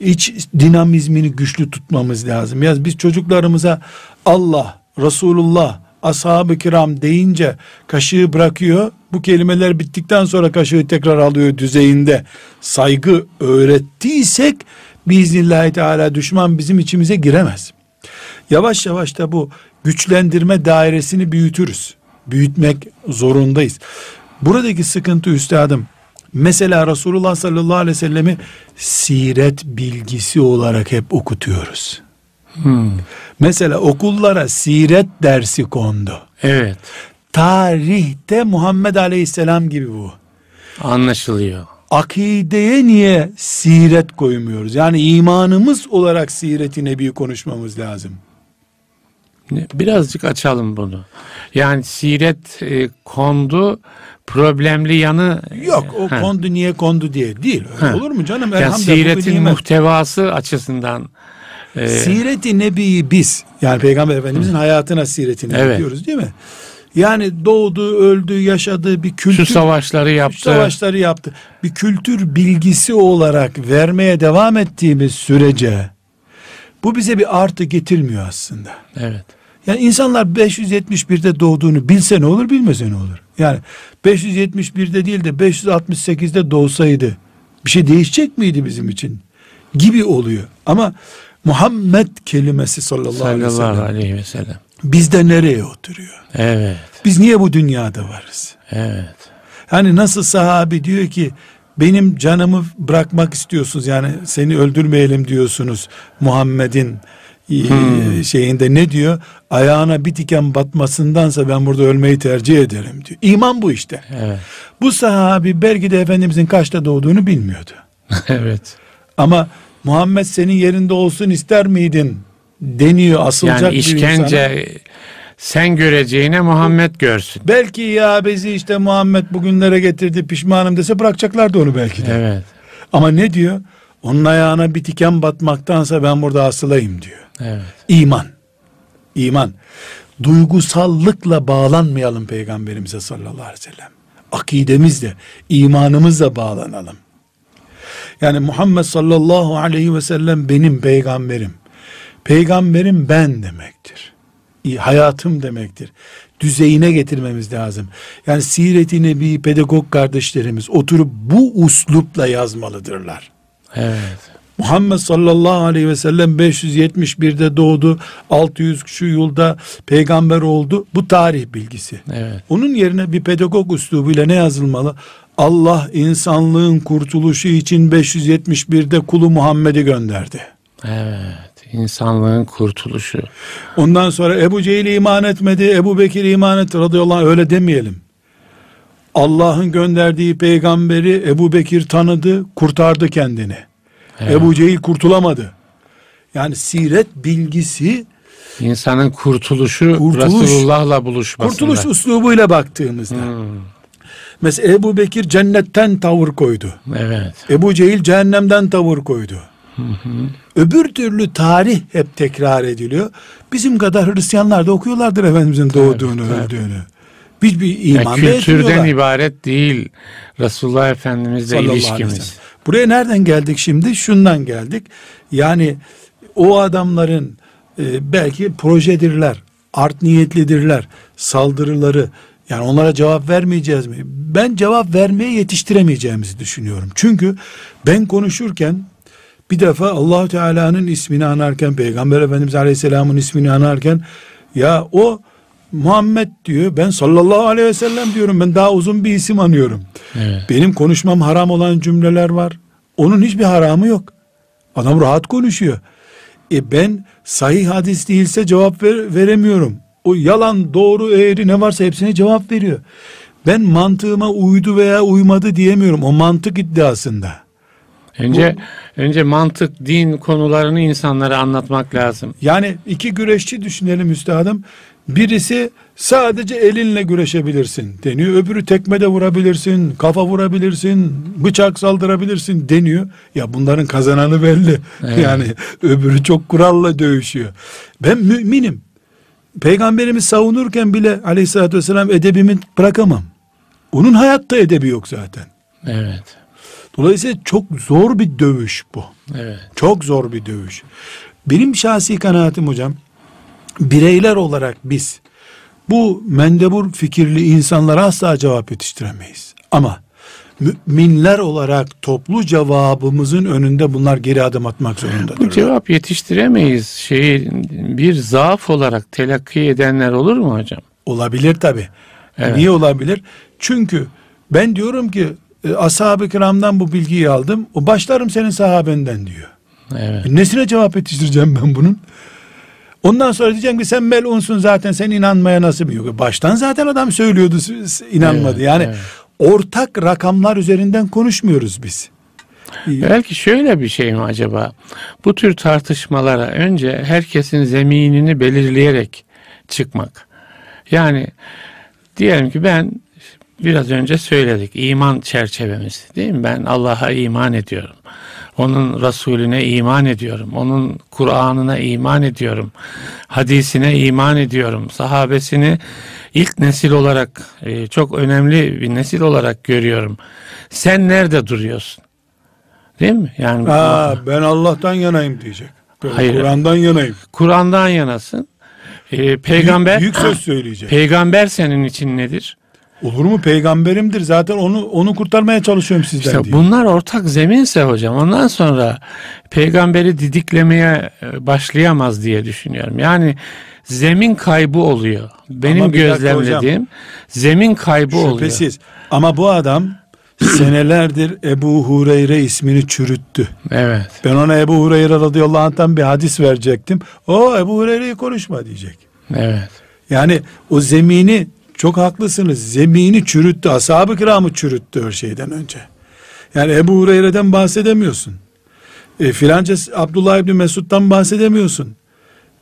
iç dinamizmini güçlü tutmamız lazım. Ya biz çocuklarımıza Allah, Resulullah, ashab-ı kiram deyince kaşığı bırakıyor. Bu kelimeler bittikten sonra kaşığı tekrar alıyor düzeyinde saygı öğrettiysek biiznillahü teala düşman bizim içimize giremez. Yavaş yavaş da bu güçlendirme dairesini büyütürüz. Büyütmek zorundayız. Buradaki sıkıntı üstadım mesela Resulullah sallallahu aleyhi ve sellemi siret bilgisi olarak hep okutuyoruz. Hmm. Mesela okullara siret dersi kondu. Evet. Tarihte Muhammed Aleyhisselam gibi bu. Anlaşılıyor. Akideye niye siret koymuyoruz? Yani imanımız olarak siret-i nebi konuşmamız lazım. Birazcık açalım bunu. Yani siret e, kondu problemli yanı Yok o Ha. kondu niye kondu diye değil. Öyle Ha. olur mu canım? yani Elhamdülillah siretin muhtevası açısından e, Siret-i Nebi'yi biz yani Peygamber Efendimizin hayatına siretini Evet. yapıyoruz değil mi? Yani doğdu, öldü, yaşadığı bir kültür. şu savaşları yaptı. savaşları yaptı. Bir kültür bilgisi olarak vermeye devam ettiğimiz sürece bu bize bir artı getirmiyor aslında. Evet. Yani insanlar 571'de doğduğunu bilse ne olur bilmese ne olur. Yani 571'de değil de 568'de doğsaydı bir şey değişecek miydi bizim için? Gibi oluyor. Ama Muhammed kelimesi sallallahu, aleyhi ve Sallallahu sellem aleyhi ve sellem. bizde nereye oturuyor? Evet. Biz niye bu dünyada varız? Evet. Hani nasıl sahabi diyor ki benim canımı bırakmak istiyorsunuz yani seni öldürmeyelim diyorsunuz Muhammed'in e, şeyinde ne diyor? Ayağına bir diken batmasındansa ben burada ölmeyi tercih ederim diyor. İman bu işte. Evet. Bu sahabi belki de Efendimizin kaçta doğduğunu bilmiyordu. evet. Ama Muhammed senin yerinde olsun ister miydin deniyor asılacak Yani bir insana. işkence sen göreceğine Muhammed görsün. Belki ya bizi işte Muhammed bugünlere getirdi pişmanım dese bırakacaklardı onu belki de. Evet. Ama ne diyor? Onun ayağına bir diken batmaktansa ben burada asılayım diyor. Evet. İman. İman. Duygusallıkla bağlanmayalım peygamberimize sallallahu aleyhi ve sellem. Akidemizle, imanımızla bağlanalım. Yani Muhammed sallallahu aleyhi ve sellem benim peygamberim. Peygamberim ben demektir. Hayatım demektir. Düzeyine getirmemiz lazım. Yani Siret-i Nebi pedagog kardeşlerimiz oturup bu uslupla yazmalıdırlar. Evet. Muhammed sallallahu aleyhi ve sellem 571'de doğdu. 600 şu yılda peygamber oldu. Bu tarih bilgisi. Evet. Onun yerine bir pedagog üslubuyla ne yazılmalı? Allah insanlığın kurtuluşu için 571'de kulu Muhammed'i gönderdi. Evet. İnsanlığın kurtuluşu. Ondan sonra Ebu Cehil iman etmedi, Ebu Bekir iman etti radıyallahu anh öyle demeyelim. Allah'ın gönderdiği peygamberi Ebu Bekir tanıdı, kurtardı kendini. Evet. Ebu Cehil kurtulamadı. Yani siret bilgisi İnsanın kurtuluşu Kurtuluş. Resulullah'la buluşmasında. kurtuluş uslubuyla baktığımızda. Hmm, Mesela Ebu Bekir cennetten tavır koydu. Evet. Ebu Cehil cehennemden tavır koydu. Öbür türlü tarih hep tekrar ediliyor. Bizim kadar Hristiyanlar da okuyorlardır Efendimizin doğduğunu, tabii. öldüğünü. Bir, bir iman da kültürden ibaret değil Resulullah Efendimizle Sallallahu ilişkimiz. Buraya nereden geldik şimdi? Şundan geldik. Yani o adamların e, belki projedirler, art niyetlidirler, saldırıları yani onlara cevap vermeyeceğiz mi? Ben cevap vermeye yetiştiremeyeceğimizi düşünüyorum. Çünkü ben konuşurken bir defa Allahu Teala'nın ismini anarken, Peygamber Efendimiz Aleyhisselam'ın ismini anarken ya o Muhammed diyor. Ben sallallahu aleyhi ve sellem diyorum. Ben daha uzun bir isim anıyorum. Evet. Benim konuşmam haram olan cümleler var. Onun hiçbir haramı yok. Adam rahat konuşuyor. E ben sahih hadis değilse cevap ver- veremiyorum. O yalan, doğru, eğri ne varsa hepsine cevap veriyor. Ben mantığıma uydu veya uymadı diyemiyorum. O mantık iddiasında. Önce önce mantık, din konularını insanlara anlatmak lazım. Yani iki güreşçi düşünelim üstadım. Birisi sadece elinle güreşebilirsin deniyor. Öbürü tekmede vurabilirsin, kafa vurabilirsin, bıçak saldırabilirsin deniyor. Ya bunların kazananı belli. Evet. Yani öbürü çok kuralla dövüşüyor. Ben müminim. Peygamberimiz savunurken bile aleyhissalatü vesselam edebimi bırakamam. Onun hayatta edebi yok zaten. Evet. Dolayısıyla çok zor bir dövüş bu. Evet. Çok zor bir dövüş. Benim şahsi kanaatim hocam, bireyler olarak biz bu mendebur fikirli insanlara asla cevap yetiştiremeyiz. Ama müminler olarak toplu cevabımızın önünde bunlar geri adım atmak Bu zorundadır. cevap yetiştiremeyiz. Şeyi bir zaaf olarak telakki edenler olur mu hocam? Olabilir tabi. Evet. Niye olabilir? Çünkü ben diyorum ki e, ashab-ı kiramdan bu bilgiyi aldım. O başlarım senin sahabenden diyor. Evet. E, Nesine cevap yetiştireceğim ben bunun? Ondan sonra diyeceğim ki sen melunsun zaten sen inanmaya nasip yok. Baştan zaten adam söylüyordu inanmadı. Evet, yani evet. Ortak rakamlar üzerinden konuşmuyoruz biz. Belki şöyle bir şey mi acaba? Bu tür tartışmalara önce herkesin zeminini belirleyerek çıkmak. Yani diyelim ki ben biraz önce söyledik iman çerçevemiz değil mi? Ben Allah'a iman ediyorum. Onun Resulüne iman ediyorum. Onun Kur'an'ına iman ediyorum. Hadisine iman ediyorum. Sahabesini ilk nesil olarak e, çok önemli bir nesil olarak görüyorum. Sen nerede duruyorsun? Değil mi? Yani Aa, ben Allah'tan yanayım diyecek. Kur'an'dan yanayım. Kur'an'dan yanasın. Ee, peygamber Büyük, büyük söz söyleyecek. peygamber senin için nedir? Olur mu? Peygamberimdir. Zaten onu onu kurtarmaya çalışıyorum sizden İşte diyor. bunlar ortak zeminse hocam ondan sonra peygamberi didiklemeye e, başlayamaz diye düşünüyorum. Yani zemin kaybı oluyor. Benim Ama gözlemlediğim zemin kaybı oluyor. Şüphesiz. Ama bu adam senelerdir Ebu Hureyre ismini çürüttü. Evet. Ben ona Ebu Hureyre radıyallahu anh'tan bir hadis verecektim. O Ebu Hureyre'yi konuşma diyecek. Evet. Yani o zemini çok haklısınız. Zemini çürüttü. Ashab-ı kiramı çürüttü her şeyden önce. Yani Ebu Hureyre'den bahsedemiyorsun. E, filanca Abdullah İbni Mesud'dan bahsedemiyorsun.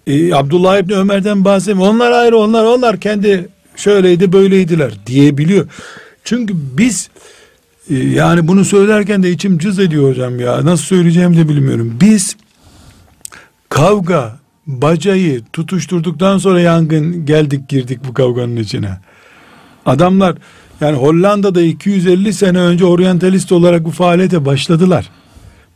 E, Abdullah İbni Ömer'den bahsedemiyorsun. Onlar ayrı onlar onlar kendi şöyleydi böyleydiler diyebiliyor. Çünkü biz e, yani bunu söylerken de içim cız ediyor hocam ya. Nasıl söyleyeceğimi de bilmiyorum. Biz kavga bacayı tutuşturduktan sonra yangın geldik girdik bu kavganın içine. Adamlar yani Hollanda'da 250 sene önce oryantalist olarak bu faaliyete başladılar.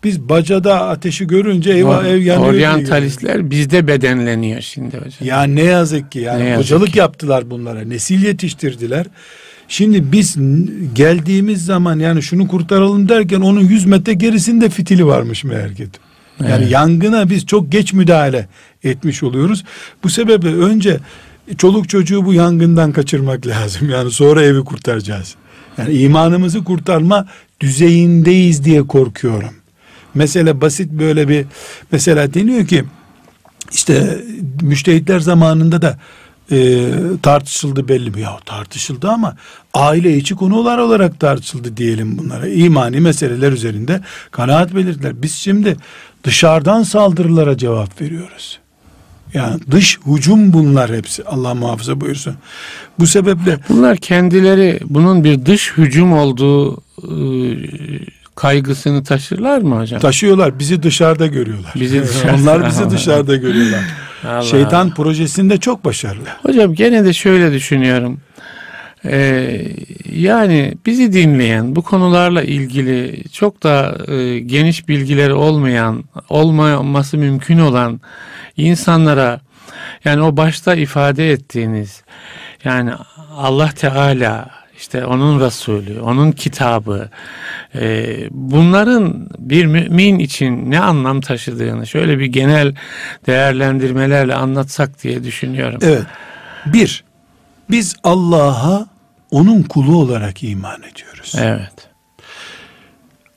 Biz bacada ateşi görünce eyvah ev yanıyor. Oryantalistler bizde bedenleniyor şimdi hocam. ya ne yazık ki yani Ne yazık hocalık yaptılar bunlara. Nesil yetiştirdiler. Şimdi biz geldiğimiz zaman yani şunu kurtaralım derken onun 100 metre gerisinde fitili varmış meğer ki. Yani evet. yangına biz çok geç müdahale etmiş oluyoruz. Bu sebeple önce çoluk çocuğu bu yangından kaçırmak lazım. Yani sonra evi kurtaracağız. Yani imanımızı kurtarma düzeyindeyiz diye korkuyorum. Mesela basit böyle bir mesela deniyor ki işte müştehitler zamanında da e, tartışıldı belli bir ya tartışıldı ama aile içi konular olarak tartışıldı diyelim bunlara. İmani meseleler üzerinde kanaat belirttiler. Biz şimdi dışarıdan saldırılara cevap veriyoruz. Yani dış hücum bunlar hepsi. Allah muhafaza buyursun. Bu sebeple bunlar kendileri bunun bir dış hücum olduğu e, kaygısını taşırlar mı hocam? Taşıyorlar. Bizi dışarıda görüyorlar. Bizi dışarıda. Onlar bizi dışarıda görüyorlar. Allah Şeytan projesinde çok başarılı. Hocam gene de şöyle düşünüyorum. Ee, yani bizi dinleyen bu konularla ilgili çok da e, geniş bilgileri olmayan olmaması mümkün olan insanlara yani o başta ifade ettiğiniz yani Allah Teala işte onun Resulü, onun kitabı, e, bunların bir mümin için ne anlam taşıdığını şöyle bir genel değerlendirmelerle anlatsak diye düşünüyorum. Evet. Bir, biz Allah'a onun kulu olarak iman ediyoruz. Evet.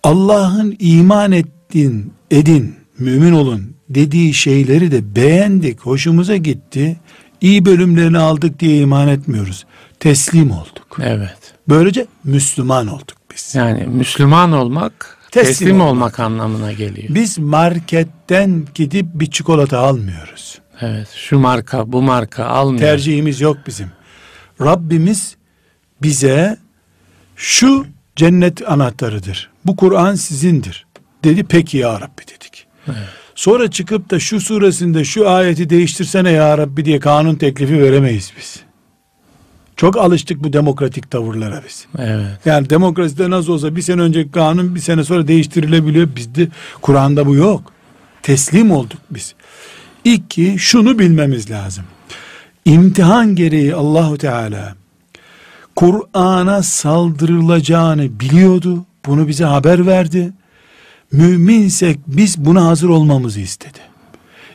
Allah'ın iman ettin, edin, mümin olun dediği şeyleri de beğendik, hoşumuza gitti. İyi bölümlerini aldık diye iman etmiyoruz. Teslim olduk. Evet. Böylece Müslüman olduk biz. Yani Müslüman olmak teslim, teslim olmak. olmak anlamına geliyor. Biz marketten gidip bir çikolata almıyoruz. Evet. Şu marka, bu marka almıyoruz. Tercihimiz yok bizim. Rabbimiz bize şu cennet anahtarıdır. Bu Kur'an sizindir. Dedi peki ya Rabbi dedik. Evet. Sonra çıkıp da şu suresinde şu ayeti değiştirsene ya Rabbi diye kanun teklifi veremeyiz biz. Çok alıştık bu demokratik tavırlara biz. Evet. Yani demokraside nasıl olsa bir sene önceki kanun bir sene sonra değiştirilebiliyor. Bizde Kur'an'da bu yok. Teslim olduk biz. İki şunu bilmemiz lazım. İmtihan gereği Allahu Teala Kur'an'a saldırılacağını biliyordu. Bunu bize haber verdi. Müminsek biz buna hazır olmamızı istedi.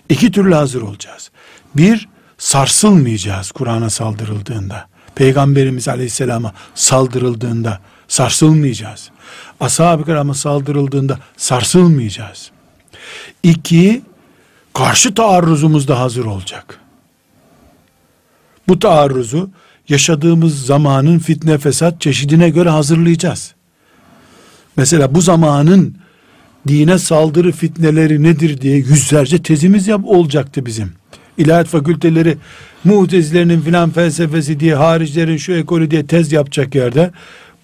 İki türlü hazır olacağız. Bir, sarsılmayacağız Kur'an'a saldırıldığında. Peygamberimiz Aleyhisselam'a saldırıldığında sarsılmayacağız. Ashab-ı kirama saldırıldığında sarsılmayacağız. İki, karşı taarruzumuz da hazır olacak. Bu taarruzu yaşadığımız zamanın fitne fesat çeşidine göre hazırlayacağız. Mesela bu zamanın dine saldırı fitneleri nedir diye yüzlerce tezimiz yap olacaktı bizim. İlahiyat fakülteleri mutezilerinin filan felsefesi diye haricilerin şu ekolü diye tez yapacak yerde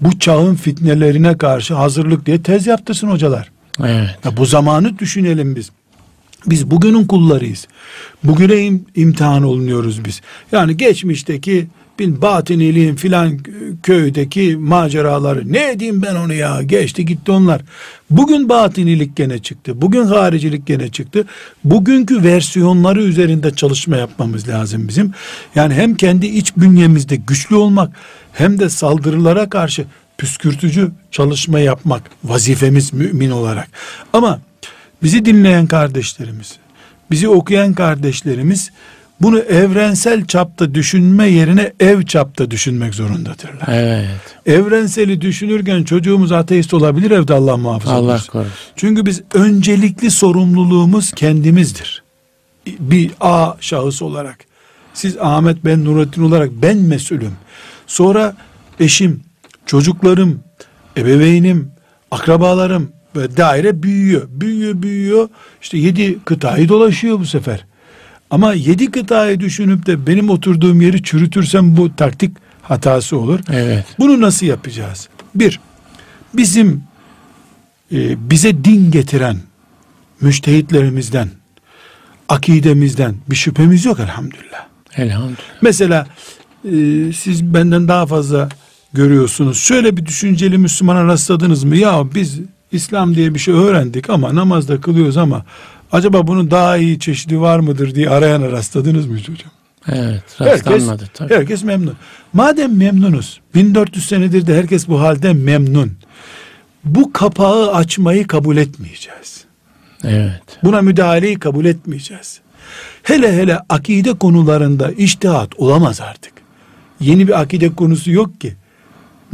bu çağın fitnelerine karşı hazırlık diye tez yaptırsın hocalar. Evet. Ya bu zamanı düşünelim biz. Biz bugünün kullarıyız. Bugüne im, imtihan olunuyoruz biz. Yani geçmişteki bin batiniliğin filan köydeki maceraları ne edeyim ben onu ya geçti gitti onlar. Bugün batinilik gene çıktı. Bugün haricilik gene çıktı. Bugünkü versiyonları üzerinde çalışma yapmamız lazım bizim. Yani hem kendi iç bünyemizde güçlü olmak hem de saldırılara karşı püskürtücü çalışma yapmak vazifemiz mümin olarak. Ama bizi dinleyen kardeşlerimiz, bizi okuyan kardeşlerimiz bunu evrensel çapta düşünme yerine ev çapta düşünmek zorundadırlar. Evet. Evrenseli düşünürken çocuğumuz ateist olabilir evde Allah muhafaza Allah korusun. Çünkü biz öncelikli sorumluluğumuz kendimizdir. Bir A şahıs olarak. Siz Ahmet ben Nurettin olarak ben mesulüm. Sonra eşim, çocuklarım, ebeveynim, akrabalarım ve daire büyüyor. Büyüyor, büyüyor. İşte yedi kıtayı dolaşıyor bu sefer. Ama yedi kıtayı düşünüp de benim oturduğum yeri çürütürsem bu taktik hatası olur. Evet. Bunu nasıl yapacağız? Bir, bizim e, bize din getiren müştehitlerimizden, akidemizden bir şüphemiz yok elhamdülillah. Elhamdülillah. Mesela e, siz benden daha fazla görüyorsunuz. Şöyle bir düşünceli Müslümana rastladınız mı? Ya biz İslam diye bir şey öğrendik ama namazda kılıyoruz ama acaba bunun daha iyi çeşidi var mıdır diye arayana rastladınız mı hocam? Evet, Herkes, rastlanmadı tabii. herkes memnun. Madem memnunuz, 1400 senedir de herkes bu halde memnun. Bu kapağı açmayı kabul etmeyeceğiz. Evet. Buna müdahaleyi kabul etmeyeceğiz. Hele hele akide konularında iştihat olamaz artık. Yeni bir akide konusu yok ki.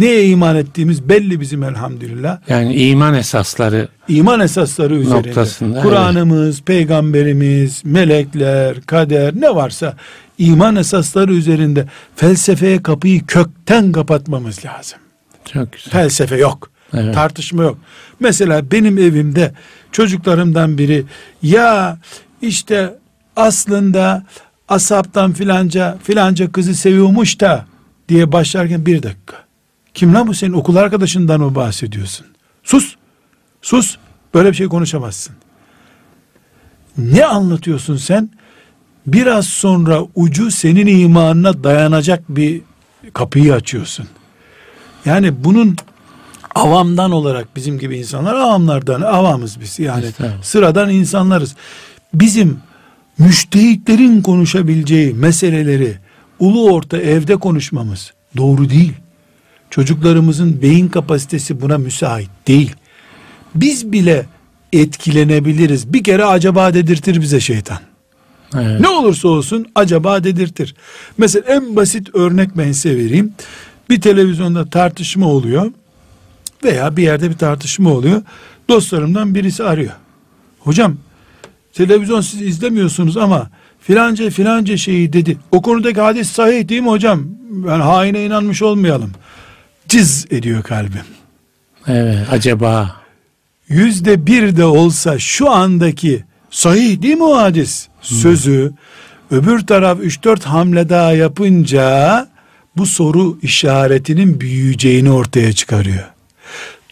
Neye iman ettiğimiz belli bizim elhamdülillah. Yani iman esasları İman esasları üzerinde. Kur'an'ımız, peygamberimiz, melekler, kader ne varsa iman esasları üzerinde felsefeye kapıyı kökten kapatmamız lazım. çok güzel. Felsefe yok. Evet. Tartışma yok. Mesela benim evimde çocuklarımdan biri ya işte aslında asaptan filanca filanca kızı seviyormuş da diye başlarken bir dakika. Kim lan bu senin okul arkadaşından mı bahsediyorsun? Sus. Sus. Böyle bir şey konuşamazsın. Ne anlatıyorsun sen? Biraz sonra ucu senin imanına dayanacak bir kapıyı açıyorsun. Yani bunun avamdan olarak bizim gibi insanlar avamlardan avamız biz yani sıradan insanlarız. Bizim müştehitlerin konuşabileceği meseleleri ulu orta evde konuşmamız doğru değil. Çocuklarımızın beyin kapasitesi buna müsait değil. Biz bile etkilenebiliriz. Bir kere acaba dedirtir bize şeytan. Evet. Ne olursa olsun acaba dedirtir. Mesela en basit örnek ben size vereyim. Bir televizyonda tartışma oluyor veya bir yerde bir tartışma oluyor. Dostlarımdan birisi arıyor. Hocam televizyon siz izlemiyorsunuz ama filanca filanca şeyi dedi. O konudaki hadis sahih değil mi hocam? Yani haine inanmış olmayalım. Cız ediyor kalbim. Evet. Acaba yüzde bir de olsa şu andaki sahih değil mi o hadis sözü öbür taraf 3-4 hamle daha yapınca bu soru işaretinin büyüyeceğini ortaya çıkarıyor.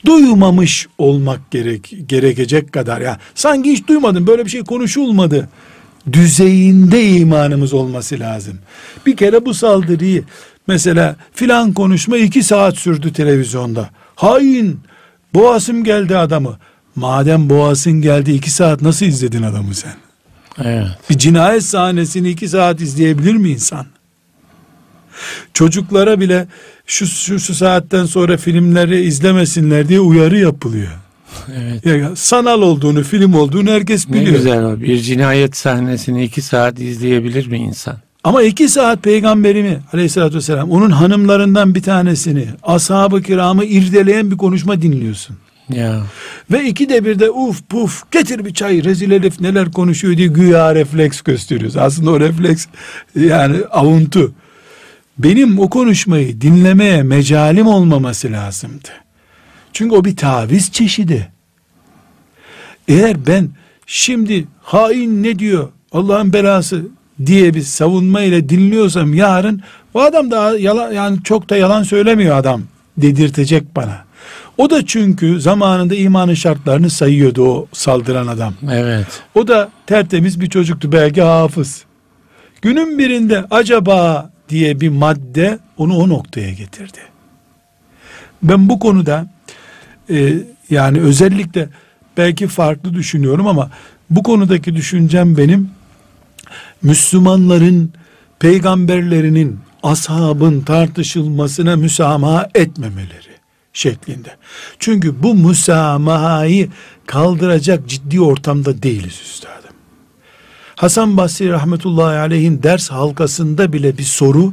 Duymamış olmak gerek, gerekecek kadar ya sanki hiç duymadım böyle bir şey konuşulmadı düzeyinde imanımız olması lazım. Bir kere bu saldırıyı mesela filan konuşma iki saat sürdü televizyonda. Hain boğasım geldi adamı. Madem boğasın geldi iki saat nasıl izledin adamı sen? evet. Bir cinayet sahnesini iki saat izleyebilir mi insan? Çocuklara bile şu, şu, şu saatten sonra filmleri izlemesinler diye uyarı yapılıyor. Evet. Ya, sanal olduğunu, film olduğunu herkes Ne biliyor. güzel o. Bir cinayet sahnesini iki saat izleyebilir mi insan? Ama iki saat peygamberimi aleyhissalatü vesselam onun hanımlarından bir tanesini ashab-ı kiramı irdeleyen bir konuşma dinliyorsun. Ya. Ve iki de bir de uf puf getir bir çay rezil herif neler konuşuyor diye güya refleks gösteriyoruz. Aslında o refleks yani avuntu. Benim o konuşmayı dinlemeye mecalim olmaması lazımdı. Çünkü o bir taviz çeşidi. Eğer ben şimdi hain ne diyor Allah'ın belası diye bir savunma ile dinliyorsam yarın o adam da yalan yani çok da yalan söylemiyor adam dedirtecek bana. O da çünkü zamanında imanın şartlarını sayıyordu o saldıran adam. Evet. O da tertemiz bir çocuktu belki hafız. Günün birinde acaba diye bir madde onu o noktaya getirdi. Ben bu konuda e, yani özellikle belki farklı düşünüyorum ama bu konudaki düşüncem benim Müslümanların peygamberlerinin ashabın tartışılmasına müsamaha etmemeleri şeklinde. Çünkü bu müsamahayı kaldıracak ciddi ortamda değiliz üstadım. Hasan Basri rahmetullahi aleyhin ders halkasında bile bir soru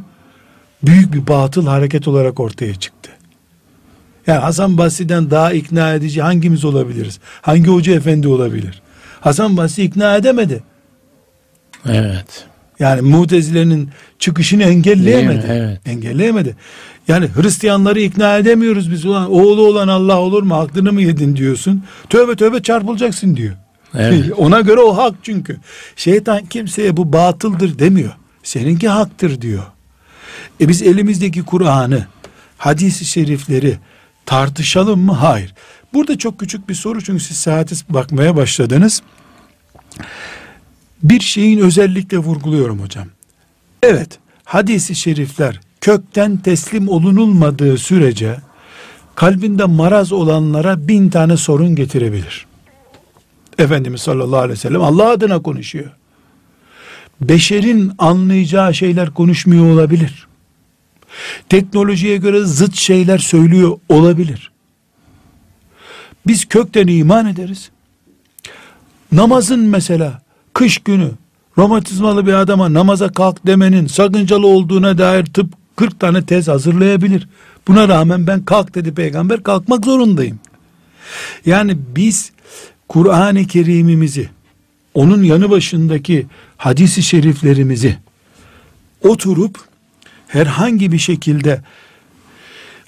büyük bir batıl hareket olarak ortaya çıktı. Yani Hasan Basri'den daha ikna edici hangimiz olabiliriz? Hangi hoca efendi olabilir? Hasan Basri ikna edemedi. Evet. Yani mutezilerin çıkışını engelleyemedi. Evet. Engelleyemedi. Yani Hristiyanları ikna edemiyoruz biz. Ulan, oğlu olan Allah olur mu? Aklını mı yedin diyorsun. Tövbe tövbe çarpılacaksın diyor. Evet. Ona göre o hak çünkü. Şeytan kimseye bu batıldır demiyor. Seninki haktır diyor. E biz elimizdeki Kur'an'ı, hadisi şerifleri tartışalım mı? Hayır. Burada çok küçük bir soru çünkü siz saate bakmaya başladınız. Bir şeyin özellikle vurguluyorum hocam. Evet, hadisi şerifler kökten teslim olunulmadığı sürece kalbinde maraz olanlara bin tane sorun getirebilir. Efendimiz sallallahu aleyhi ve sellem Allah adına konuşuyor. beşerin anlayacağı şeyler konuşmuyor olabilir. Teknolojiye göre zıt şeyler söylüyor olabilir. Biz kökten iman ederiz. Namazın mesela kış günü romatizmalı bir adama namaza kalk demenin sakıncalı olduğuna dair tıp 40 tane tez hazırlayabilir. Buna rağmen ben kalk dedi peygamber kalkmak zorundayım. Yani biz Kur'an-ı Kerim'imizi onun yanı başındaki hadisi şeriflerimizi oturup herhangi bir şekilde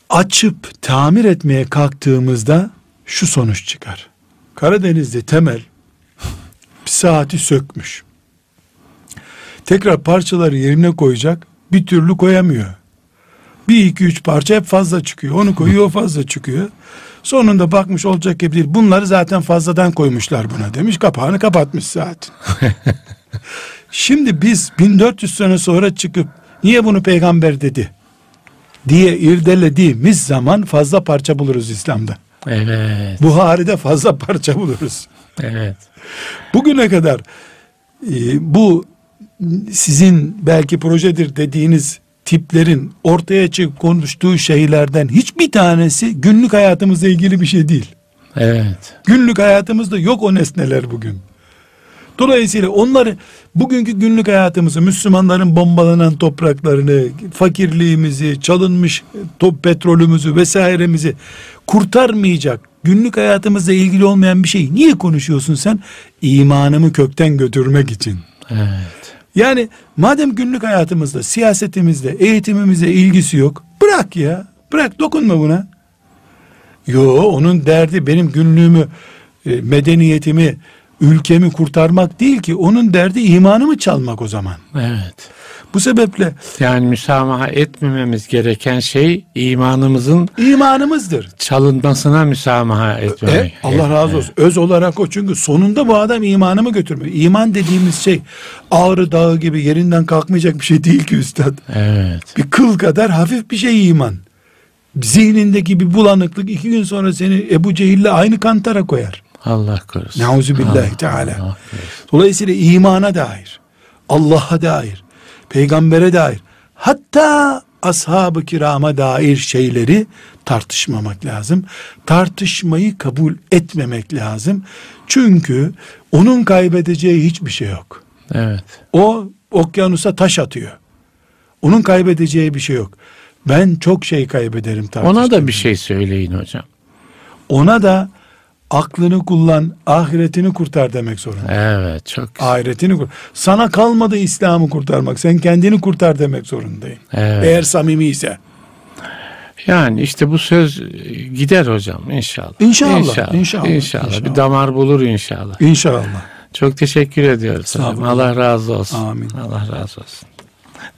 açıp tamir etmeye kalktığımızda şu sonuç çıkar. Karadeniz'de temel saati sökmüş. Tekrar parçaları yerine koyacak bir türlü koyamıyor. Bir iki üç parça hep fazla çıkıyor. Onu koyuyor o fazla çıkıyor. Sonunda bakmış olacak gibi değil. Bunları zaten fazladan koymuşlar buna demiş. Kapağını kapatmış zaten. Şimdi biz 1400 sene sonra çıkıp niye bunu peygamber dedi diye irdelediğimiz zaman fazla parça buluruz İslam'da. Evet. Buhari'de fazla parça buluruz. Evet. Bugüne kadar e, bu sizin belki projedir dediğiniz tiplerin ortaya çıkıp konuştuğu şeylerden hiçbir tanesi günlük hayatımızla ilgili bir şey değil. Evet. Günlük hayatımızda yok o nesneler bugün. Dolayısıyla onları bugünkü günlük hayatımızı Müslümanların bombalanan topraklarını, fakirliğimizi, çalınmış top petrolümüzü vesairemizi kurtarmayacak günlük hayatımızla ilgili olmayan bir şey niye konuşuyorsun sen? İmanımı kökten götürmek için. Evet. Yani madem günlük hayatımızda, siyasetimizde, eğitimimizde ilgisi yok, bırak ya. Bırak dokunma buna. Yo onun derdi benim günlüğümü, e, medeniyetimi, ülkemi kurtarmak değil ki. Onun derdi imanımı çalmak o zaman. Evet. Bu sebeple Yani müsamaha etmememiz gereken şey imanımızın imanımızdır. çalınmasına müsamaha E, etmemek. Allah razı olsun. Öz olarak o çünkü sonunda bu adam imanımı götürmüyor. İman dediğimiz şey ağrı dağı gibi yerinden kalkmayacak bir şey değil ki üstad. Evet. Bir kıl kadar hafif bir şey iman. Zihnindeki bir bulanıklık iki gün sonra seni Ebu Cehil'le aynı kantara koyar. Allah korusun. Nauzubillahi Allah- Teala. Dolayısıyla imana dair, Allah'a dair, peygambere dair, hatta ashab-ı kirama dair şeyleri tartışmamak lazım. Tartışmayı kabul etmemek lazım. Çünkü onun kaybedeceği hiçbir şey yok. Evet. O okyanusa taş atıyor. Onun kaybedeceği bir şey yok. Ben çok şey kaybederim Ona da bir şey söyleyin hocam. Ona da aklını kullan, ahiretini kurtar demek zorunda. Evet çok güzel. Ahiretini kur. Sana kalmadı İslam'ı kurtarmak. Sen kendini kurtar demek zorundayım. Evet. Eğer samimi ise. Yani işte bu söz gider hocam inşallah. İnşallah, İnşallah. inşallah, İnşallah. inşallah. Bir damar bulur inşallah. İnşallah. Çok teşekkür ediyoruz. hocam. Allah razı olsun. Amin. Allah razı olsun.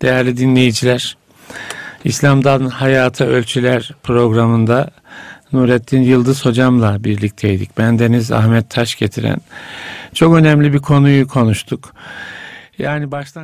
Değerli dinleyiciler, İslam'dan Hayata Ölçüler programında Nurettin Yıldız hocamla birlikteydik. Ben Deniz Ahmet Taş getiren çok önemli bir konuyu konuştuk. Yani baştan